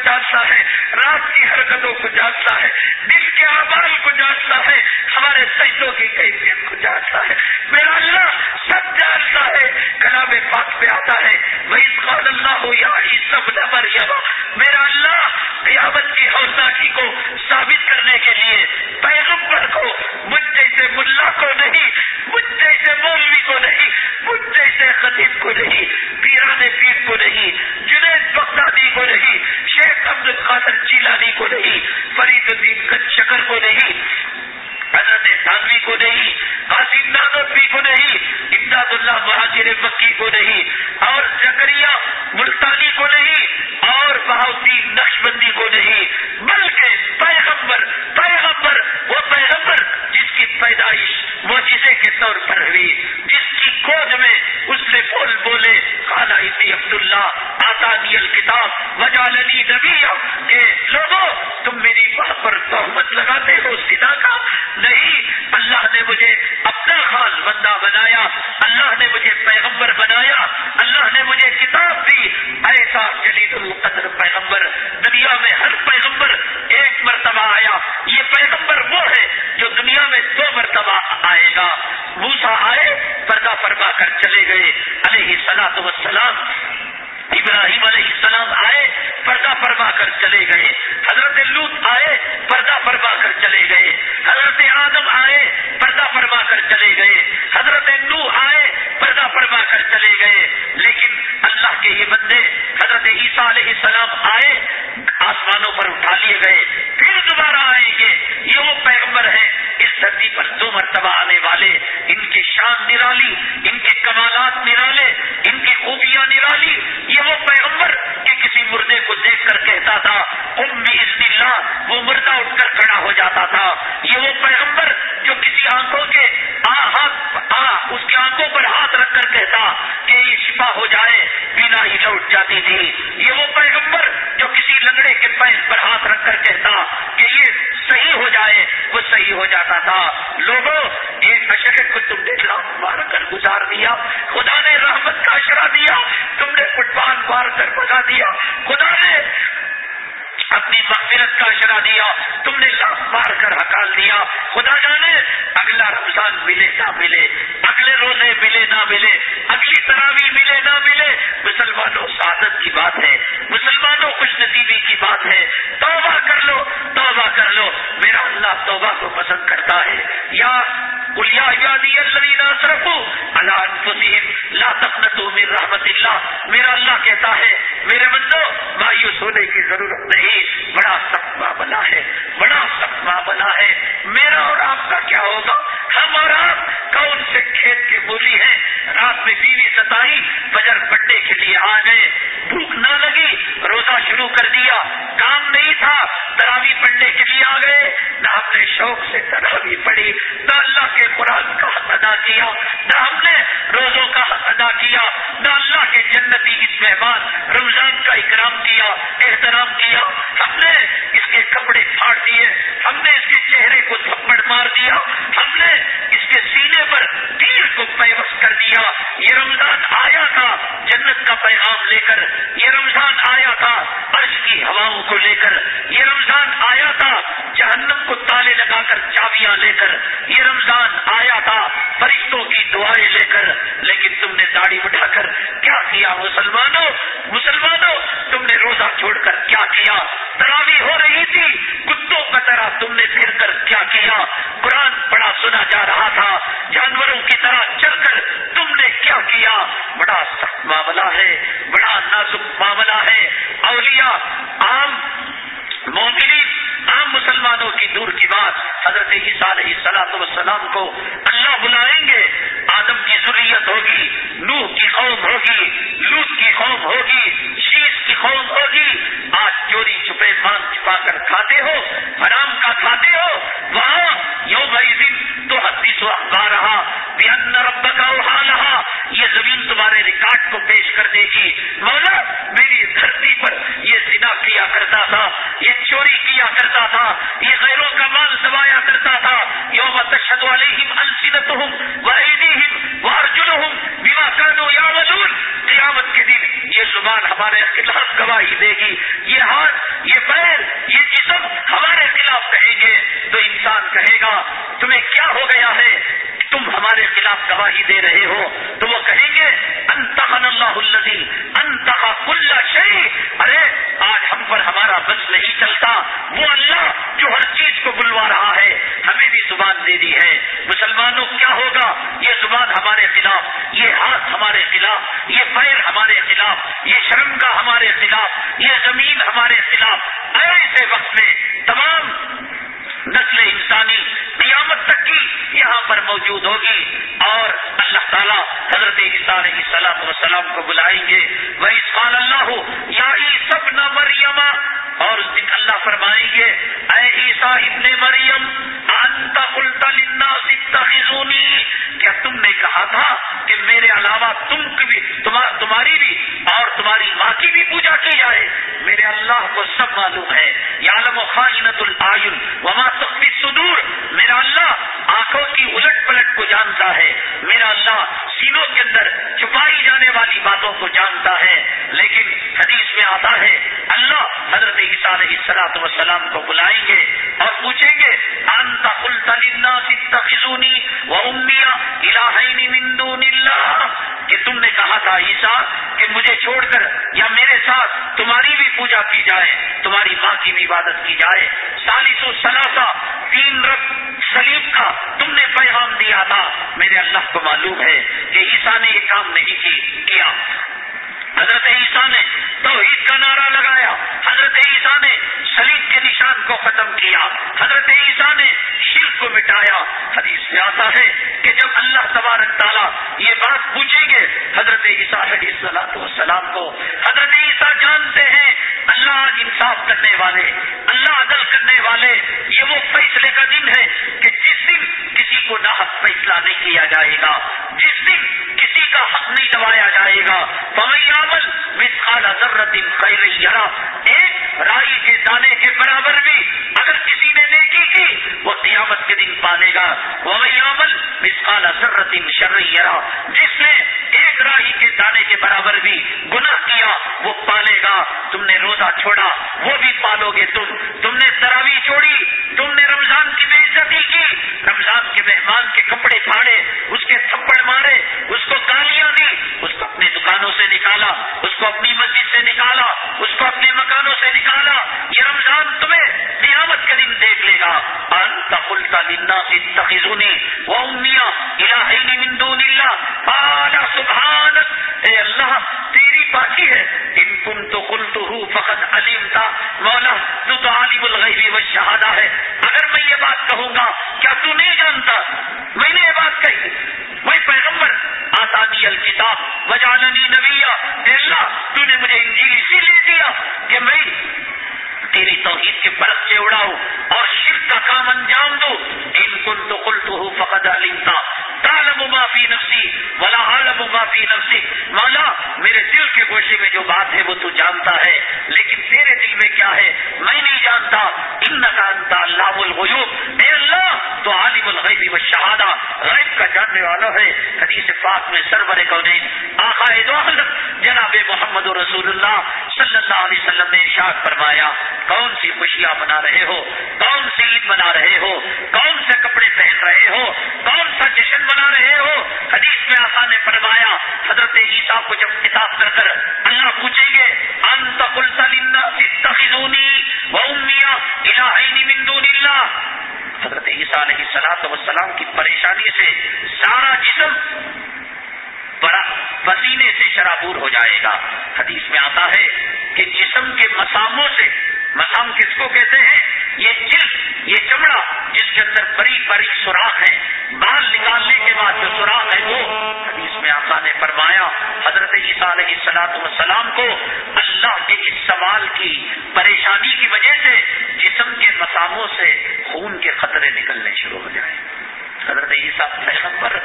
[SPEAKER 1] جانتا ہے، رات کی حرکتوں کو جانتا ہے، دل کے آبال کو جانتا ہے، ہمارے سجدوں کی کیفیت کو جانتا ہے۔ میرا اللہ سب جانتا ہے، کلام پاک پہ آتا ہے وہی خان اللہ ہو یا سب نمر میرا اللہ قیامت کی حوصلہ کو ثابت کرنے کے لیے پیغمبر کو، مجھ جیسے ملا کو نہیں، مجھ جیسے مولوی کو نہیں، مجھ شیخ خطیب کو نہیں۔ شیخ عبد القادر چیلانی کو نہیں، فرید الدین شکر کو نہیں، حضرت تانوی کو نہیں قاسم نادوی کو نہیں، امداد اللہ مہاجر مکی کو نہیں اور زکریہ ملتانی کو نہیں اور بہاؤدین نقش بندی کو نہیں، بلکہ پیغمبر پیغمبر، وہ پیغمبر جس کی پیدائش معجزے کے طور پر ہوئی، جس کی کھوج میں اس نے بول بولے خالہ ابی عبداللہ آتانی الکتاب وجالنی نبی کہ لوگوں تم میری بات پر تحمت لگاتے ہو، سیدھا کا نہیں، اللہ نے مجھے اپنا خاص بندہ بنایا، اللہ نے مجھے پیغمبر بنایا، اللہ نے مجھے کتاب دی۔ ایسا جلید القدر پیغمبر، دنیا میں ہر پیغمبر ایک مرتبہ آیا۔ یہ پیغمبر وہ ہے جو دنیا میں دو مرتبہ آئے گا۔ موسا آئے، پردہ فرما کر چلے گئے، علیہ سلاۃ وسلام ابراہیم علیہ السلام آئے، پردہ فرما کر چلے گئے۔ حضرت لوت آئے، پردہ فرما کر چلے گئے۔ حضرت آدم آئے، پردہ فرما کر چلے گئے۔ حضرت نو آئے، پردہ فرما کر چلے گئے۔ لیکن اللہ کے یہ بندے حضرت عیسیٰ علیہ السلام آئے، آسمانوں پر اٹھا لیے گئے۔ پھر دوبارہ آئیں گے۔ یہ وہ پیغمبر ہے اس دھرتی پر دو مرتبہ آنے والے۔ ان کی شان نرالی، ان کے کمالات نرالے، ان کی خوبیاں نرالی۔ یہ وہ پیغمبر کہ کسی مردے کو دیکھ کر کہتا تھا ام بھی اللہ وہ مردہ اٹھ کر کھڑا ہو جاتا تھا۔ یہ وہ پیغمبر جو کسی آنکھوں کے آ ہاتھ آ، اس کے آنکھوں پر ہاتھ رکھ کر کہتا کہ یہ شفا ہو جائے، بنا ہی لوٹ جاتی تھی۔ یہ وہ پیغمبر جو کسی لنگڑے کے پیر پر ہاتھ رکھ کر کہتا کہ یہ صحیح ہو جائے، وہ صحیح ہو جاتا تھا۔ لوگوں ایک کو تم نے لاکھ مار کر گزار دیا، خدا نے رحمت کا اشرا دیا، تم نے فٹ بال مار کر بتا دیا، خدا نے اپنی مغفرت کا اشرا دیا، تم نے لاکھ مار کر ہکال دیا خدا جانے اگلا رمضان ملے نہ ملے روزے ملے نہ ملے اگلی تراویح ملے نہ ملے، مسلمانوں سعادت کی بات ہے، مسلمانوں خوش نصیبی کی بات ہے۔ توبہ کر لو، توبہ کر لو۔ میرا اللہ توبہ کو پسند کرتا ہے۔ یا لا تقنطوا من رحمت اللہ، میرا اللہ کہتا ہے میرے بندو، مایوس ہونے کی ضرورت نہیں۔ بڑا سخت معاملہ ہے، بڑا سخت معاملہ ہے۔ میرا اور آپ کا کیا ہوگا؟ ہم اور آپ کون سے کھیت کے بولی ہیں؟ رات میں بیوی ستائی بجر پڈے کے لیے آ گئے۔ بھوک نہ لگی، روزہ شروع کر دیا۔ کام نہیں تھا، تراوی پڑھنے کے لیے آ گئے۔ نہ ہم نے شوق سے تراوی پڑھی، نہ اللہ کے قرآن کا حق ادا کیا، نہ ہم نے روزوں کا حق ادا کیا، نہ اللہ کے جنتی اس مہمان رمضان کا اکرام کیا، احترام کیا، ہم نے اس کے کپڑے پھاڑ دیے، ہم نے اس کے چہرے کو تھپڑ مار دیا، ہم نے اس کے سینے پر تیر کو پیوس کر دیا۔ یہ رمضان آیا تھا، جنت کا پیغام لے کر، یہ رمضان آیا تھا، عرش کی ہواؤں کو لے کر۔ یہ رمضان آیا تھا، جہنم کو تالے لگا کر چابیاں لے کر۔ یہ رمضان آیا تھا، فرشتوں کی دعائیں لے کر۔ لیکن تم نے داڑھی بٹھا کر، کیا کیا مسلمانوں؟ مسلمان مسلمانوں تم نے روزہ چھوڑ کر کیا کیا؟ تراوی ہو رہی تھی، کتوں کا طرح تم نے پھر کر کیا کیا؟ قرآن بڑا سنا جا رہا تھا، جانوروں کی طرح چل کر تم نے کیا کیا؟ بڑا سخت معاملہ ہے، بڑا نازک معاملہ ہے۔ اولیاء، عام مومنی عام مسلمانوں کی دور کی بات حضرت عیسیٰ علیہ سلاۃ وسلام کو اللہ بلائیں کر کھاتے ہو، حرام کا کھاتے ہو، وہاں یو بھائی دن تو حدیث و اخبار رہا بین رب کا رہا یہ زمین تمہارے ریکارڈ کو پیش کر دے گی مولا میری دھرتی پر یہ زنا کیا کرتا تھا، یہ چوری کیا کرتا تھا، یہ غیروں کا مال دبایا کرتا تھا۔ یوم تشہد علیہم السنتہم وعیدیہم وارجلہم بما کانو زبان ہمارے خلاف گواہی دے گی۔ یہ ہاتھ یہ پیر یہ جسم ہمارے خلاف کہیں گے تو انسان کہے گا، تمہیں کیا ہو گیا ہے؟ تم ہمارے خلاف گواہی دے رہے ہو۔ تو وہ کہیں گے انتخن اللہ الزی انتخا کل شہی پر بس نہیں چلتا۔ وہ اللہ جو ہر چیز کو بلوا رہا ہے، ہمیں بھی زبان دے دی ہے۔ مسلمانوں، کیا ہوگا؟ یہ زبان ہمارے خلاف، یہ ہاتھ ہمارے خلاف، یہ پیر ہمارے خلاف، یہ شرم کا ہمارے خلاف، یہ زمین ہمارے خلاف۔ ایسے وقت میں تمام نسل انسانی قیامت تک کی یہاں پر موجود ہوگی اور اللہ تعالیٰ حضرت علیہ السلام وسلام کو بلائیں گے۔ وہ اسفان اللہ ہو یا سب نہ مریما اور اس دن اللہ فرمائیں گے، اے عیسا ابن مریم، انت قلت للناس اتخذونی، کیا تم نے کہا تھا کہ میرے علاوہ تم بھی تمہاری بھی اور تمہاری ماں کی بھی پوجا کی جائے؟ میرے اللہ کو سب معلوم ہے۔ یعلم خائنت العین وما تخفی الصدور۔ میرا اللہ آنکھوں کی الٹ پلٹ کو جانتا ہے۔ میرا اللہ سینوں کے اندر چھپائی جانے والی باتوں کو جانتا ہے۔ لیکن حدیث میں آتا ہے، اللہ حضرت عیسیٰ علیہ السلاط وسلام کو بلائیں گے اور پوچھیں گے، انت قلت للناس اتخذونی و امیا الہین من دون اللہ؟ کہ تم نے کہا تھا عیسیٰ کہ مجھے چھوڑ کر یا میرے ساتھ تمہاری بھی پوجا کی جائے، تمہاری ماں کی بھی عبادت کی جائے۔ سالس و سلاسا تین رب سلیب کا تم نے پیغام دیا تھا۔ میرے اللہ کو معلوم ہے کہ عیسیٰ نے یہ کام نہیں کی، کیا؟ کیا۔ حضرت عیسیٰ نے شرک کو مٹایا۔ حدیث میں آتا ہے کہ جب اللہ تبارک تعالیٰ یہ بات پوچھیں گے، حضرت عیسیٰ علیہ صلاحت والسلام کو، حضرت عیسیٰ جانتے ہیں اللہ انصاف کرنے والے، اللہ عدل کرنے والے، یہ وہ فیصلے کا دن ہے کہ جس دن کسی کو نہ فیصلہ نہیں کیا جائے گا، جس دن کسی کا حق نہیں دبایا جائے گا۔ پمیامل مسخال ضرورت خیر یار رائی کے دانے کے برابر بھی اگر کسی نے نیکی کی، وہ قیامت کے دن پالے گا۔ ومیامل مسخال ضرورت شر یار جس نے ایک راہی کے دانے کے برابر بھی گناہ کیا، وہ پالے گا، تم نے روزہ چھوڑا، وہ بھی پالو گے تم۔ تم نے تراوی چھوڑی، تم نے رمضان کی بے عزتی کی۔ رمضان کے مہمان کے کپڑے پھاڑے، اس کے تھپڑ مارے، اس کو گالیاں دی، اس کو اپنی دکانوں سے نکالا، اس کو اپنی مسجد سے نکالا، اس کو اپنے مکانوں سے نکالا۔ یہ رمضان تمہیں قیامت کے دن دیکھ لے گا۔ تخیزونی وہ امیاں الہین من دون اللہ۔ اعلی سبحانک اے اللہ، تیری پاکی ہے۔ ان کن تو کل تو ہوں فقط علیم تھا مولا، تو تو عالم الغیبی و شہادہ ہے۔ اگر میں یہ بات کہوں گا، کیا تو نہیں جانتا؟ میں نے یہ بات کہی۔ میں پیغمبر آسانی الکتاب وجالنی نبیا۔ اللہ، تو نے مجھے انجیل اسی لیے دیا کہ میں تیری توحید کے برف سے اڑاؤ اور شرک کا کام انجام دو۔ ان کن تو کل تو فقط علمتا تالم معافی نفسی ولا عالم معافی نفسی۔ مولا، میرے دل کے گوشے میں جو بات ہے وہ تو جانتا ہے، لیکن تیرے دل میں کیا ہے؟ میں نہیں جانتا۔ ان کا انتا اللہ الغیوب۔ اے اللہ، تو عالم الغیبی و شہادہ۔ غیب کا جاننے والا ہے۔ حدیث پاک میں سرور کو آقا دو جناب محمد رسول اللہ صلی اللہ علیہ وسلم نے ارشاد فرمایا کون سی خوشیاں منا رہے ہو؟ کون سی عید منا رہے ہو؟ کون سے کپڑے پہن رہے ہو؟ کون سا جشن منا رہے ہو؟ حدیث میں آسا نے فرمایا، حضرت عیسیٰ کو جب کتاب کر کر اللہ پوچھیں گے، انت من دون اللہ۔ حضرت عیسیٰ علیہ سلاط وسلام کی پریشانی سے سارا جسم پسینے سے شرابور ہو جائے گا۔ حدیث میں آتا ہے کہ جسم کے مساموں سے مسام کس کو کہتے ہیں؟ یہ جلد، یہ چمڑا جس کے اندر بڑی بڑی سوراخ ہے بال نکالنے کے بعد جو سوراخ ہے وہ حدیث میں آقا نے فرمایا، حضرت عیسیٰ علیہ السلاط وسلام کو اللہ کے اس سوال کی پریشانی کی وجہ سے جسم کے مساموں سے خون کے خطرے نکلنے شروع ہو جائیں حضرت عیسیٰ پیغمبر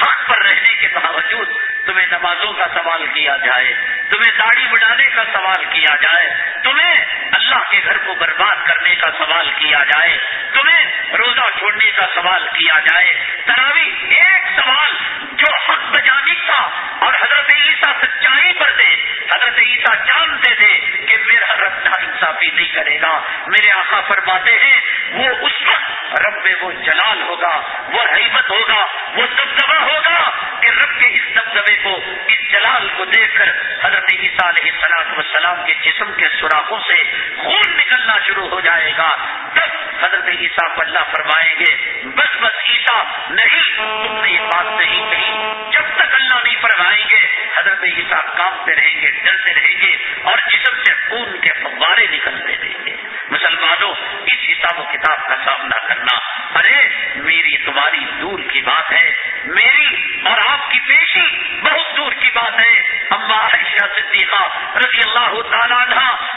[SPEAKER 1] حق پر رہنے کے باوجود تمہیں نمازوں کا سوال کیا جائے، تمہیں داڑھی بڑھانے کا سوال کیا جائے، تمہیں اللہ کے گھر کو برباد کرنے کا سوال کیا جائے، تمہیں روزہ چھوڑنے کا سوال کیا جائے۔ تراوی ایک سوال جو حق بجانی تھا اور حضرت عیسیٰ سچائی پر دے۔ حضرت عیسیٰ جانتے تھے کہ میرا رب انصافی نہیں کرے گا۔ میرے آقا فرماتے ہیں، وہ اس وقت رب میں وہ جلال ہوگا، وہ حیبت ہوگا، وہ دبدبا ہوگا کہ رب کے اس دبدبے کو، اس جلال کو دیکھ کر حضرت عیسیٰ علیہ السلام وسلام کے جسم کے سوراخوں سے خون نکلنا شروع ہو جائے گا۔ تب حضرت عیسیٰ کو اللہ فرمائیں گے، بس بس عیسیٰ، نہیں، تم نے یہ بات نہیں کہی جب تک اللہ نہیں فرمائیں گے، حضرت عیسیٰ کامتے رہیں گے، ڈرتے رہیں گے اور جسم سے خون کے فوارے نکلتے رہیں گے۔ مسلمانوں، اس حساب و کتاب کا سامنا کرنا۔ ارے، میری تمہاری دور کی بات ہے۔ میری اور آپ کی پیشی بہت دور کی بات ہے۔ اما عائشہ صدیقہ رضی اللہ تعالیٰ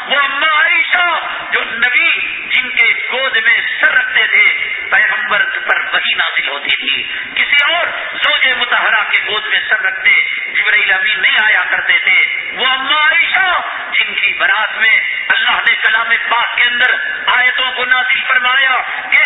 [SPEAKER 1] وہ اما عائشہ جو نبی جن کے گود میں سر رکھتے تھے، پیغمبر پر وہی نازل ہوتی تھی۔ کسی اور زوج متحرہ کے گود میں سر رکھتے، جبرائیل ابھی نہیں آیا کرتے تھے۔ وہ اما عائشہ جن کی برات میں اللہ نے کلام پاک کے اندر آیتوں کو نازل فرمایا کہ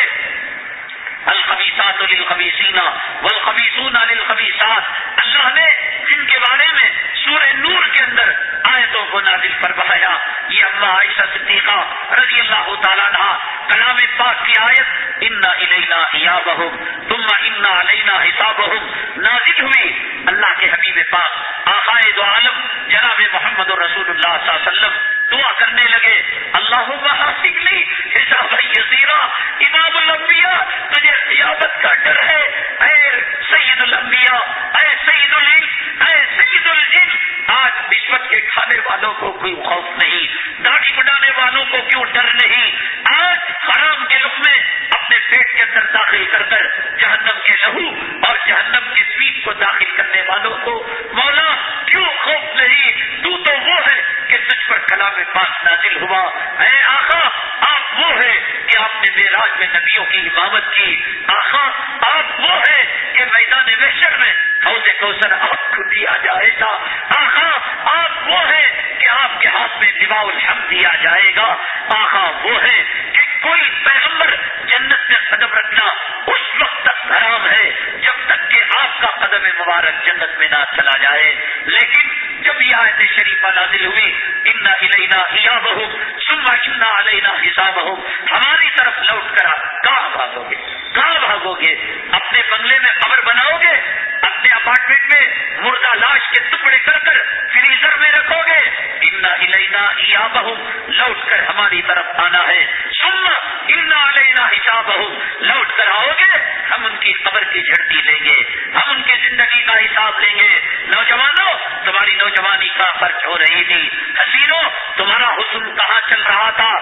[SPEAKER 1] الخبیسات للخبیسین والخبیسون للخبیسات اللہ نے جن کے بارے میں سورہ نور کے اندر آیتوں کو نازل فرمایا۔ یہ اما عائشہ صدیقہ رضی اللہ تعالیٰ عنہ کلام پاک کی آیت، انا الینا ایابہم ثم انا علینا حسابہم نازل ہوئی اللہ کے حبیب پاک، آقائے دو عالم، جناب محمد رسول اللہ صلی اللہ علیہ وسلم۔ دعا کرنے لگے۔ اللہ حاصل لی حساب یسیرہ، امام الانبیاء، تجھے قیامت کا ڈر ہے۔ اے سید الانبیاء، اے سید العلم اے سید الجن، آج نسبت کے کھانے والوں کو کوئی خوف نہیں، داڑھی بڑھانے والوں کو کیوں ڈر نہیں؟ آج حرام کے لوگ میں اپنے پیٹ کے اندر داخل کر کر جہنم کے لہو اور جہنم کے سویٹ کو داخل کرنے والوں کو، مولا کیوں خوف نہیں؟ تو تو وہ ہے کہ تجھ پر کلام پاک نازل ہوا۔ اے آقا، آپ وہ ہے کہ آپ نے معراج میں نبیوں کی عبادت کی۔ آقا، آپ وہ ہے کہ میدان محشر میں حوض کوثر آپ کو دیا جائے گا۔ آقا، آپ وہ ہے کہ آپ کے ہاتھ میں دبا الحمد دیا جائے گا۔ آقا وہ ہے کوئی پیغمبر جنت میں قدم رکھنا اس وقت تک حرام ہے، جب تک کہ آپ کا قدم مبارک جنت میں نہ چلا جائے۔ لیکن جب یہ آیت شریفہ نازل ہوئی، انا الینا ایابہم ثم انا علینا حسابہم ہماری طرف لوٹ کر کہاں بھاگو گے؟ کہاں بھاگو گے؟ اپنے بنگلے میں قبر بناؤ گے؟ اپارٹمنٹ میں مردہ لاش کے ٹکڑے کر کر فریزر میں رکھو گے۔ انا الینا ایابہم لوٹ کر ہماری طرف آنا ہے۔ ثم انا علینا حسابہم لوٹ کر آؤ گے۔ ہم ان کی قبر کی جھڑتی لیں گے۔ ہم ان کی زندگی کا حساب لیں گے۔ نوجوانوں، تمہاری نوجوانی کا خرچ ہو رہی تھی۔ حسینوں، تمہارا حسن کہاں چل رہا تھا؟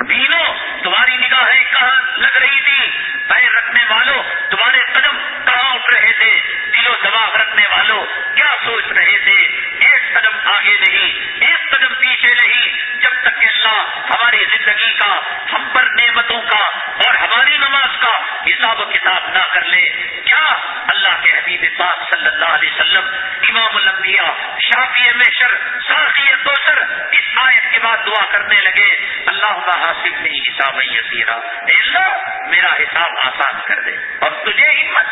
[SPEAKER 1] بینو تمہاری نگاہیں کہاں لگ رہی تھی پیر رکھنے والوں تمہارے قدم کہاں اٹھ رہے تھے؟ دل و دماغ رکھنے والوں کیا سوچ رہے تھے؟ ایک قدم آگے نہیں، ایک قدم پیچھے نہیں جب تک کہ اللہ ہماری زندگی کا، ہم پر نعمتوں کا اور ہماری نماز کا حساب و کتاب نہ کر لے۔ کیا اللہ کے حبیب پاک صلی اللہ علیہ وسلم، امام الانبیاء، شافی مشر ساخی کوثر اس آیت کے بعد دعا کرنے لگے؟ اللہ حاصل نہیں حساب یسیرا اللہ، میرا حساب آسان کر دے۔ اور تجھے ہمت،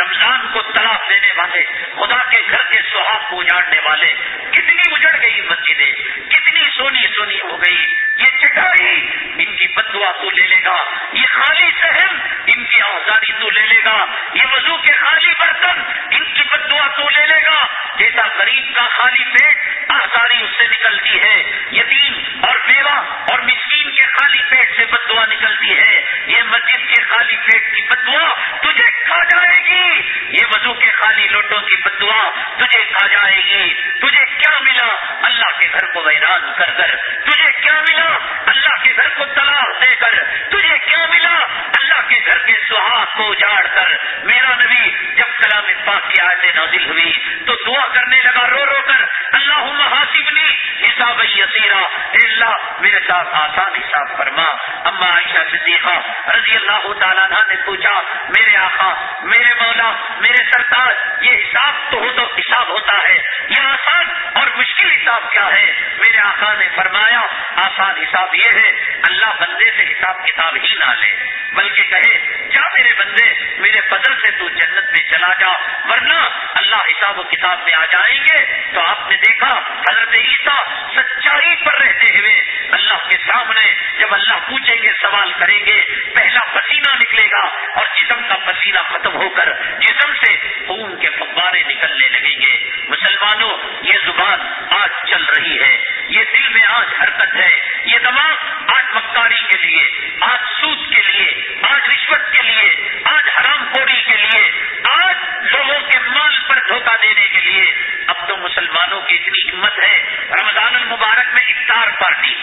[SPEAKER 1] رمضان کو طلاق دینے والے، خدا کے گھر کے سہاگ کو اجاڑنے والے، کتنی اجڑ گئی مسجدیں، کتنی سونی سونی ہو گئی۔ یہ چٹائی ان کی بدوا تو لے لے گا۔ یہ خالی سہن ان کی آزادی تو لے لے گا۔ یہ وضو کے خالی برتن ان کی بدوا تو لے لے گا۔ جیسا غریب کا خالی پیٹ آزاری اس سے نکلتی ہے، یتیم اور بیوہ اور مسکین کے خالی پیٹ سے بدوا نکلتی ہے۔ یہ مسجد کے خالی پیٹ کی بدوا تجھے کھا جائے گی۔ یہ وضو کے خالی لوٹوں کی بدوا تجھے کھا جائے گی۔ تجھے کیا ملا؟ اللہ کے گھر کو ویران کر کر، تجھے کیا ملا؟ اللہ کے گھر کو تلاش دے کر، تجھے کیا ملا؟ اللہ کے گھر کے سہاگ کو اجاڑ کر میرا نبی جب کلام پاک کی آیتیں نازل ہوئی تو دعا کرنے لگا، رو رو کر اللہ حاصب لی حساب یسیرا اللہ، میرے ساتھ آسان حساب فرما۔ اما عائشہ صدیقہ رضی اللہ تعالیٰ نے پوچھا، میرے آقا، میرے مولا، میرے سرتاج یہ حساب تو ہو تو حساب ہوتا ہے، یہ آسان اور مشکل حساب حساب کیا ہے؟ میرے آقا نے فرمایا، آسان حساب یہ ہے، اللہ بندے سے حساب کتاب ہی نہ لے۔ بلکہ کہے، جا میرے بندے، میرے فضل سے تو جنت میں چلا جا، ورنہ اللہ حساب و کتاب میں آ جائیں گے تو آپ نے دیکھا، حضرت عیسیٰ سچائی پر رہتے ہوئے اللہ کے سامنے جب اللہ پوچھیں گے، سوال کریں گے، پہلا پسینہ نکلے گا اور جسم کا پسینہ ختم ہو کر جسم سے خون کے فوارے نکلنے لگیں گے۔ مسلمانوں، یہ زبان آج چل رہی ہے۔ یہ دل میں آج حرکت ہے۔ یہ دماغ آج مکاری کے لیے، آج سود کے لیے، آج رشوت کے لیے، آج حرام پوری کے لیے، آج لوگوں کے مال پر دھوکہ دینے کے لیے۔ اب تو مسلمانوں کی اتنی ہمت ہے۔ رمضان المبارک میں افطار پارٹی۔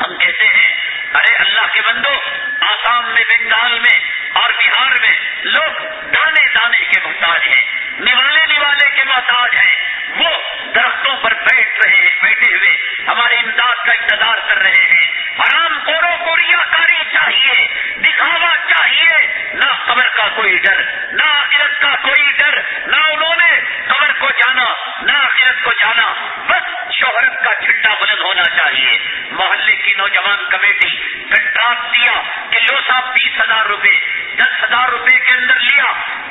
[SPEAKER 1] ہم کہتے ہیں ارے اللہ کے بندو، آسام میں، بنگال میں اور بہار میں لوگ دانے دانے کے محتاج ہیں، نوالے نوالے کے محتاج ہیں۔ وہ درختوں پر بیٹھ رہے ہیں، بیٹھے ہوئے۔ ہمارے امداد کا انتظار کر رہے ہیں۔ حرام کوروں کو ریا کاری چاہیے، دکھاوا چاہیے۔ نہ قبر کا کوئی ڈر، نہ آخرت کا کوئی ڈر، نہ انہوں نے قبر کو جانا، نہ آخرت کو کا جھنڈا بلند ہونا چاہیے۔ محلے کی نوجوان کمیٹی کنٹراکٹ دیا کہ لو صاحب بیس ہزار روپے، دس ہزار روپے کے اندر لیا،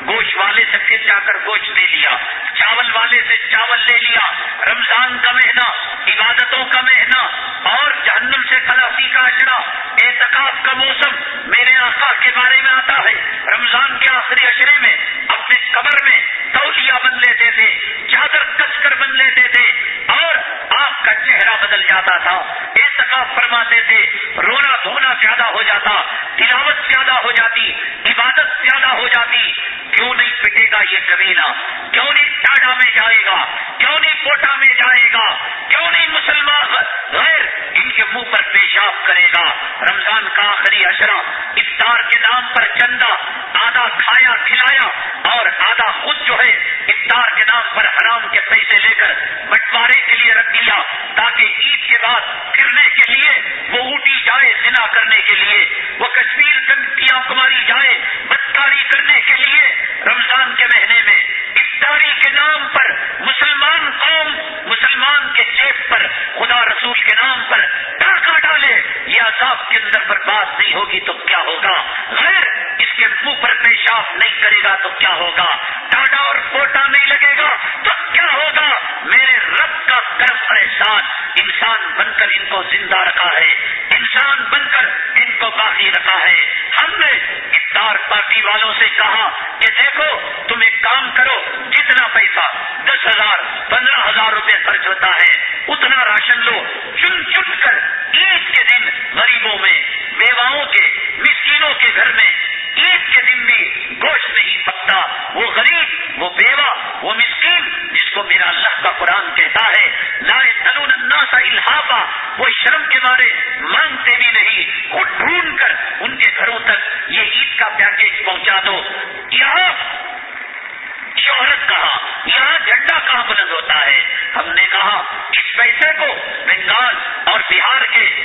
[SPEAKER 1] گوشت والے سے پھر جا کر گوشت لے لیا، چاول والے سے چاول لے لیا، رمضان کا مہینہ، عبادتوں کا مہینہ، اور جہنم سے خلاصی کا اچڑا احتکاب کا موسم میرے آقا کے بارے میں آتا ہے۔ رمضان کے آخری اشرے میں اپنے قبر میں تولیا بن لیتے تھے، چادر کس کر بن لیتے تھے اور آپ کا چہرہ بدل جاتا تھا۔ احتکاب فرماتے تھے، رونا دھونا زیادہ ہو جاتا، تلاوت زیادہ ہو جاتی، عبادت زیادہ ہو جاتی۔ کیوں نہیں پٹے گا یہ قبیلہ کیوں نہیں ٹاڈا میں جائے گا؟ کیوں نہیں کوٹا میں جائے گا؟ کیوں نہیں مسلمان غیر ان کے منہ پر پیشاب کرے گا؟ رمضان کا آخری اشرا افطار کے نام پر چندہ، آدھا کھایا، کھلایا اور آدھا خود جو ہے، افطار کے نام پر حرام کے پیسے لے کر بٹوارے کے لیے رکھ دیا تاکہ عید کے بعد پھرنے کے لیے وہ اوٹی جائے سنا کرنے کے لیے، وہ کشمیر کیا کماری جائے، بدکاری کرنے کے لیے رمضان کے مہینے میں۔ افطاری کے نام پر مسلمان قوم مسلمان کے چیپ پر خدا رسول کے نام پر ڈاکہ ڈالے، یہ عذاب کے اندر پر بات نہیں ہوگی تو کیا ہوگا؟ غیر اس کے منہ پر پیشاب نہیں کرے گا تو کیا ہوگا؟ ٹاڈا اور کوٹا نہیں لگے گا تو کیا ہوگا؟ میرے رب کا کرم احسان انسان بن کر ان کو زندہ رکھا ہے، انسان بن کر ان کو باقی رکھا ہے۔ ہم نے افطار پارٹی والوں سے کہا کہ دیکھو، تم ایک کام کرو جتنا پیسہ دس ہزار، پندرہ ہزار روپے خرچ ہوتا ہے، اتنا راشن لو، چن چن کر عید کے دن غریبوں میں، بیواؤں کے، مسکینوں کے گھر میں عید کے دن بھی گوشت نہیں پکتا۔ وہ غریب، وہ بیوہ، وہ مسکین، جس کو میرا اللہ کا قرآن کہتا ہے لائے الناس الحافا وہ شرم کے بارے مانگتے بھی نہیں۔ خود ڈھونڈ کر ان کے گھروں تک یہ عید کا پیکیج پہنچا دو۔ یہاں شہرت کہاں یہاں جھنڈا کہاں بلند ہوتا ہے؟ ہم نے کہا، اس پیسے کو بنگال اور بہار کے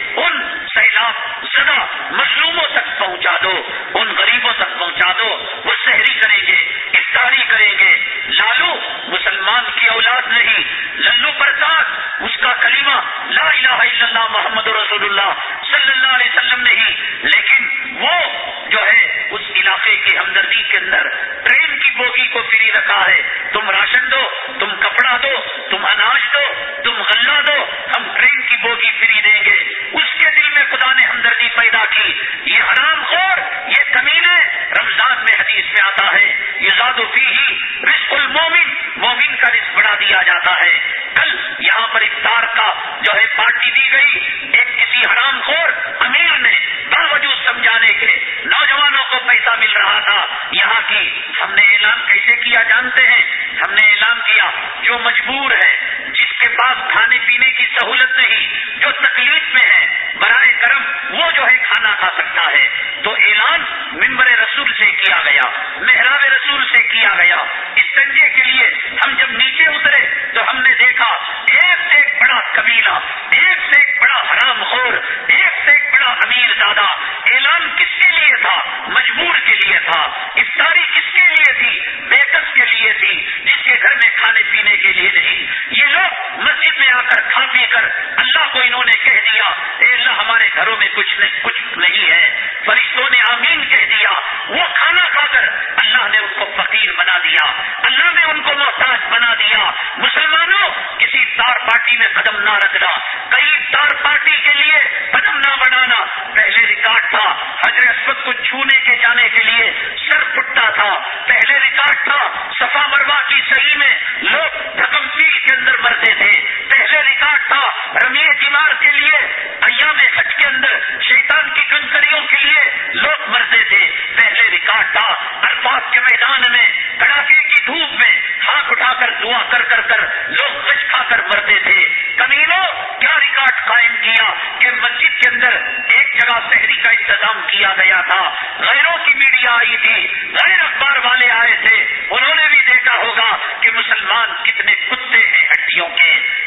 [SPEAKER 1] میڈیا آئی تھی غیر اخبار والے آئے تھے، انہوں نے بھی دیکھا ہوگا کہ مسلمان کتنے کتے ہیں ہڈیوں کے۔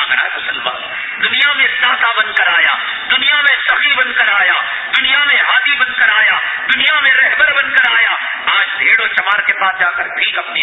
[SPEAKER 1] صاحب رہا ہے مسلمان. دنیا میں داتا بن کر آیا، دنیا میں سخی بن کر آیا، دنیا میں ہادی بن کر آیا، دنیا میں رہبر بن کر آیا۔ آج بھیڑ و چمار کے پاس جا کر بھی اپنی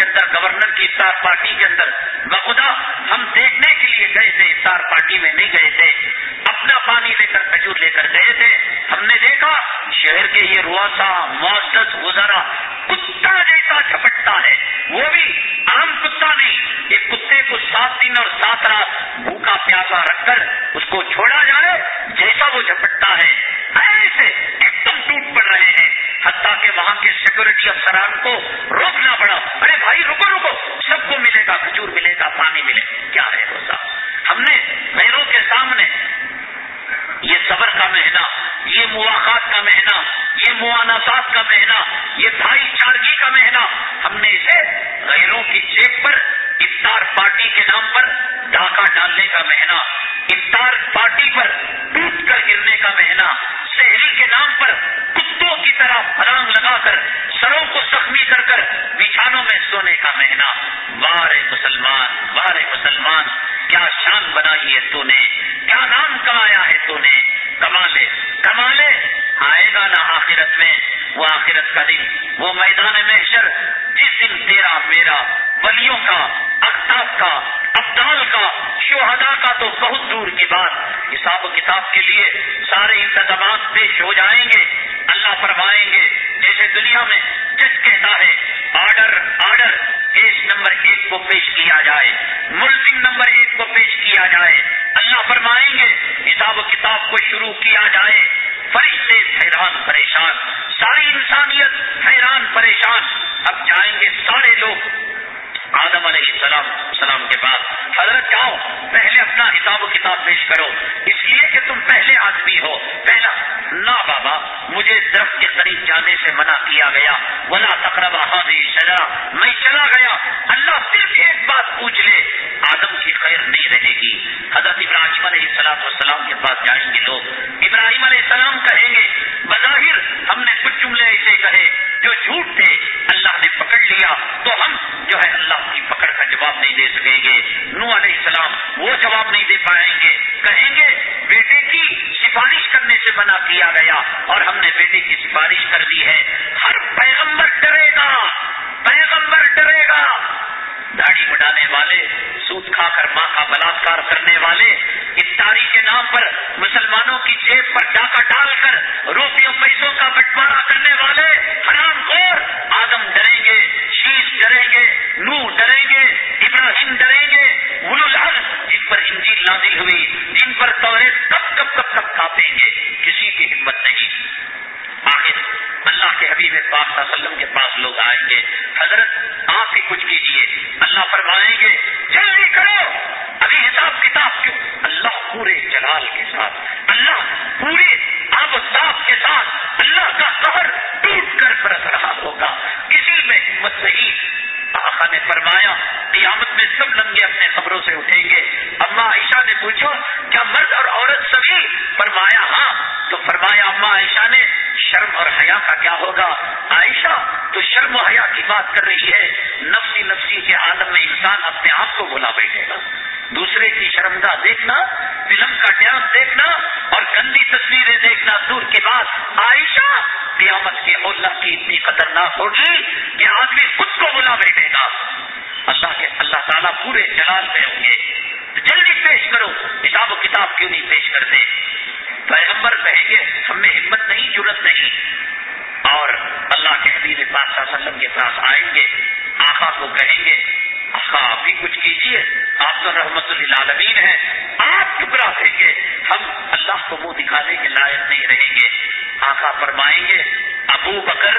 [SPEAKER 1] کے اندر گورنر کی افطار پارٹی کے اندر۔ بخدا، ہم دیکھنے کے لیے گئے تھے افطار پارٹی میں نہیں گئے تھے۔ اپنا پانی لے کر کھجور لے کر گئے تھے۔ ہم نے دیکھا، شہر کے یہ رواسا معزز، گزارا، کتا جیسا جھپٹتا ہے۔ وہ بھی عام کتا نہیں، ایک کتے کو سات دن اور سات رات بھوکا پیاسا رکھ کر اس کو چھوڑا جائے، جیسا وہ جھپٹتا ہے۔ ایسے ایک دم ٹوٹ پڑ رہے ہیں۔ حتیٰ کہ وہاں کے سیکورٹی افسران کو روکنا پڑا۔ ارے بھائی، رکو رکو۔ سب کو ملے گا، کھجور ملے گا، پانی ملے کیا ہے روزہ ہم نے غیروں کے سامنے یہ صبر کا مہینہ، یہ مواقع کا مہینہ، یہ موانسات کا مہینہ، یہ بھائی چارگی کا مہینہ، ہم نے اسے غیروں کی جیب پر افطار پارٹی کے نام پر ڈھاکہ ڈالنے کا مہینہ، افطار پارٹی پر ٹوٹ کر گرنے کا مہینہ سہیلی کے نام پر کتوں کی طرح پلانگ لگا کر، سروں کو زخمی کر کر بچھانوں میں سونے کا مہینہ۔ بار مسلمان بار مسلمان، کیا شان بنائی ہے تو نے، کیا نام کمایا ہے تو نے؟ کما لے کما لے آئے گا نا آخرت میں، وہ آخرت کا دن، وہ میدان محشر، جس دن تیرا، میرا، ولیوں کا اختاب کا، ابدال کا شہدا کا تو بہت دور کی بات۔ حساب و کتاب کے لیے سارے انتظامات پیش ہو جائیں گے۔ اللہ فرمائیں گے، جیسے دنیا میں جج کہتا ہے، آرڈر آرڈر، کیس نمبر ایک کو پیش کیا جائے، ملزم نمبر ایک کو پیش کیا جائے، اللہ فرمائیں گے حساب و کتاب کو شروع کیا جائے، فرشتے حیران پریشان، ساری انسانیت حیران پریشان، اب جائیں گے سارے لوگ آدم علیہ السلام سلام کے بعد، حضرت جاؤ پہلے اپنا حساب و کتاب پیش کرو، اس لیے کہ تم پہلے آدمی ہو۔ پہلا نہ بابا، مجھے درخت کے قریب جانے سے منع کیا گیا۔ ولا تقربا حاضی سجا میں چلا گیا۔ اللہ صرف ایک بات پوچھ لے، آدم کی خیر نہیں رہے گی۔ حضرت ابراہیم علیہ السلام والسلام کے پاس جائیں گے لوگ۔ ابراہیم علیہ السلام کہیں گے، بظاہر ہم نے کچھ جملے ایسے کہے جو جھوٹ تھے، اللہ نے پکڑ لیا۔ تو ہم جو ہے اللہ کی پکڑ کا جواب نہیں دے سکیں گے۔ نو علیہ السلام وہ جواب نہیں دے پائیں گے۔ کہیں گے، بیٹے کی سفارش کرنے سے منع کیا گیا اور ہم نے بیٹے کی سفارش کر دی ہے۔ ہر پیغمبر ڈرے گا۔ پیغمبر ڈرے اڑانے والے، سود کھا کر ماں کا بلاತ್کار کرنے والے، افطاری کے نام پر مسلمانوں کی جیب پر ڈاکہ ڈال کر روپیوں، پیسوں کا بٹوارا کرنے والے، حرام خور آدم ڈریں گے، شیش ڈریں گے نو ڈریں گے، ابراہیم ڈریں گے الحق جن پر انجیل نازل ہوئی، جن پر تورے کب کب کب کب کاپیں گے، کسی کی ہمت نہیں۔ آخر اللہ کے حبیب پاک صلی اللہ علیہ وسلم کے پاس لوگ آئیں گے۔ حضرت آپ ہی کچھ کیجیے اللہ فرمائیں گے، جلدی کرو۔ ابھی حساب کتاب کیوں اللہ پورے جلال کے ساتھ، اللہ پورے آب و تاب کے ساتھ، اللہ کا قبر ٹوٹ کر برس رہا ہوگا۔ کسی میں ہمت نہیں آقا نے فرمایا، قیامت میں سب لنگے اپنے خبروں سے اٹھیں گے۔ اما عائشہ نے پوچھو کیا مرد اور عورت سبھی؟ فرمایا ہاں۔ تو فرمایا، اما عائشہ نے، شرم اور حیا کا کیا ہوگا؟ عائشہ، تو شرم و حیا کی بات کر رہی ہے۔ نفسی نفسی کے عالم میں انسان اپنے آپ کو بلا بیٹھے گا۔ دوسرے کی شرمگاہ دیکھنا، فلم کا ڈیام دیکھنا اور گندی تصویریں دیکھنا دور کے بعد عائشہ قیامت کے اللہ کی اتنی خطرناک ہوگی کہ آدمی خود کو بلا بیٹھے گا۔ اللہ کے اللہ تعالیٰ پورے جلال میں ہوں گے۔ جلدی پیش کرو۔ کتاب و کتاب کیوں نہیں پیش کرتے؟ پیغمبر کہیں گے، ہم میں ہمت نہیں ضرورت نہیں۔ اور اللہ کے حبیب پاک صلی اللہ علیہ وسلم کے پاس آئیں گے آخا کو کہیں گے ہاں، آپ ہی کچھ کیجیے آپ تو رحمت للعالمین ہیں۔ آپ ٹکرا دیں گے۔ ہم اللہ کو منہ دکھانے کے لائق نہیں رہیں گے۔ آخا فرمائیں گے، ابو بکر،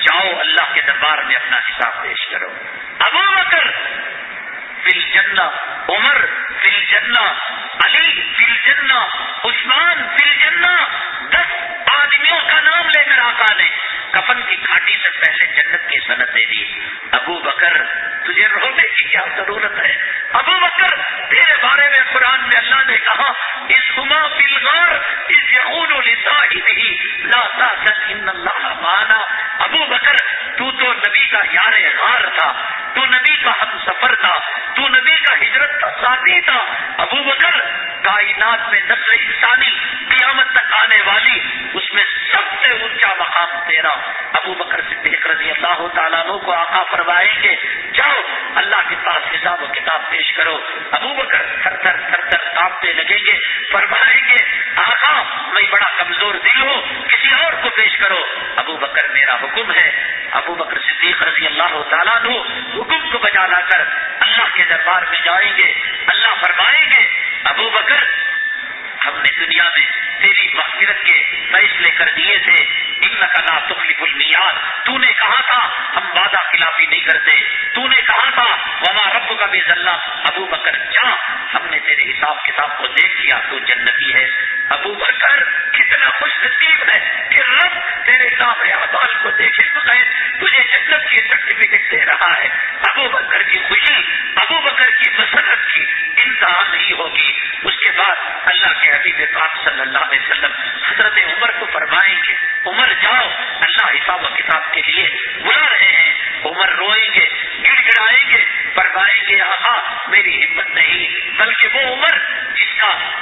[SPEAKER 1] جاؤ اللہ کے دربار میں اپنا حساب پیش کرو۔ ابو بکر فل جنا عمر فل جنا علی فل جنا عثمان فل جنا دس آدمیوں کا نام لے کر آقا نے کفن کی گھاٹی سے پہلے جنت کی صنعت دے دی۔ ابو بکر، تجھے رونے کی کیا ضرورت ہے؟ ابو بکر، تیرے بارے میں قرآن میں اللہ نے کہا، اس ہما فلغار اس یقون لا تا ان اللہ مانا یار غار تھا، تو نبی کا ہم سفر تھا، تو نبی کا ہجرت کا ساتھی تھا۔ ابو بکر کائنات میں نسل انسانی قیامت تک آنے والی، اس میں سب سے اونچا مقام تیرا ابو بکر صدیق رضی اللہ تعالیٰ کو آقا فرمائیں گے جاؤ، اللہ کے پاس حساب و کتاب پیش کرو۔ ابو بکر تھر تھر تھر تھر کاپتے لگیں گے۔ فرمائیں گے آقا، میں بڑا کمزور دل ہوں، کسی اور کو پیش کرو۔ ابو بکر، میرا حکم ہے۔ ابو بکر صدیق رضی اللہ تعالیٰ حکم کو بجا لا کر اللہ کے دربار میں جائیں گے۔ اللہ فرمائیں گے ابو بکر ہم نے دنیا میں تیری مغفرت کے فیصلے کر دیے تھے۔ ان نقلا تخلیف المیاد تو نے کہا تھا، ہم وعدہ خلافی نہیں کرتے۔ تو نے کہا تھا، وما رب کا بے ذلہ ابو بکر جا ہم نے تیرے حساب کتاب کو دیکھ لیا، تو جنتی ہے۔ ابو بکر کتنا خوش نصیب ہے کہ رب تیرے کام اعمال کو دیکھے بغیر تجھے جنت کی سرٹیفکیٹ دے رہا ہے۔ ابو بکر کی خوشی، ابو بکر کی مسرت کی انتہا نہیں ہوگی۔ اس کے بعد اللہ کے حبیب پاک صلی اللہ علیہ وسلم حضرت عمر کو فرمائیں گے، عمر جاؤ، اللہ حساب و کتاب کے لیے بلا رہے ہیں۔ عمر روئیں گے گڑ گڑائیں گے، فرمائیں گے، آہا، میری ہمت نہیں، بلکہ وہ عمر جس کا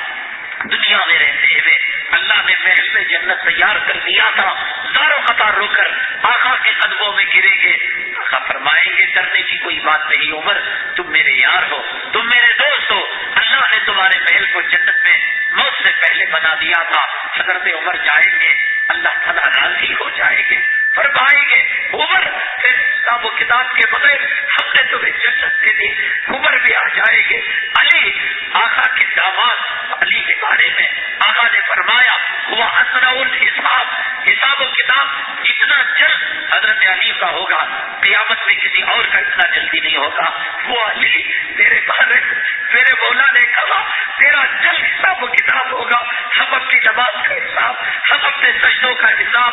[SPEAKER 1] دنیا میں رہتے ہوئے اللہ نے محل میں جنت تیار کر دیا تھا زاروں قطار رو کر آخا کے قدموں میں گریں گے۔ آخا فرمائیں گے، کرنے کی کوئی بات نہیں عمر، تم میرے یار ہو، تم میرے دوست ہو۔ اللہ نے تمہارے محل کو جنت میں موت سے پہلے بنا دیا تھا۔ حضرت عمر جائیں گے، اللہ تعالیٰ راضی ہو جائیں گے۔ فرمائیں گے عمر پھر کتاب و کتاب کے بغیر ہم نے تمہیں جنت دے دی۔ عمر بھی آ جائیں گے علی آخا کے داماد علی کے بارے میں آقا نے فرمایا وہ حسن الحساب حساب و کتاب اتنا جلد حضرت علی کا ہوگا۔ قیامت میں کسی اور کا اتنا جلدی نہیں ہوگا۔ وہ علی، تیرے بارے میرے مولا نے کہا، تیرا جلد حساب و کتاب ہوگا۔ ہم اپنی نماز کا حساب، ہم اپنے سجدوں کا حساب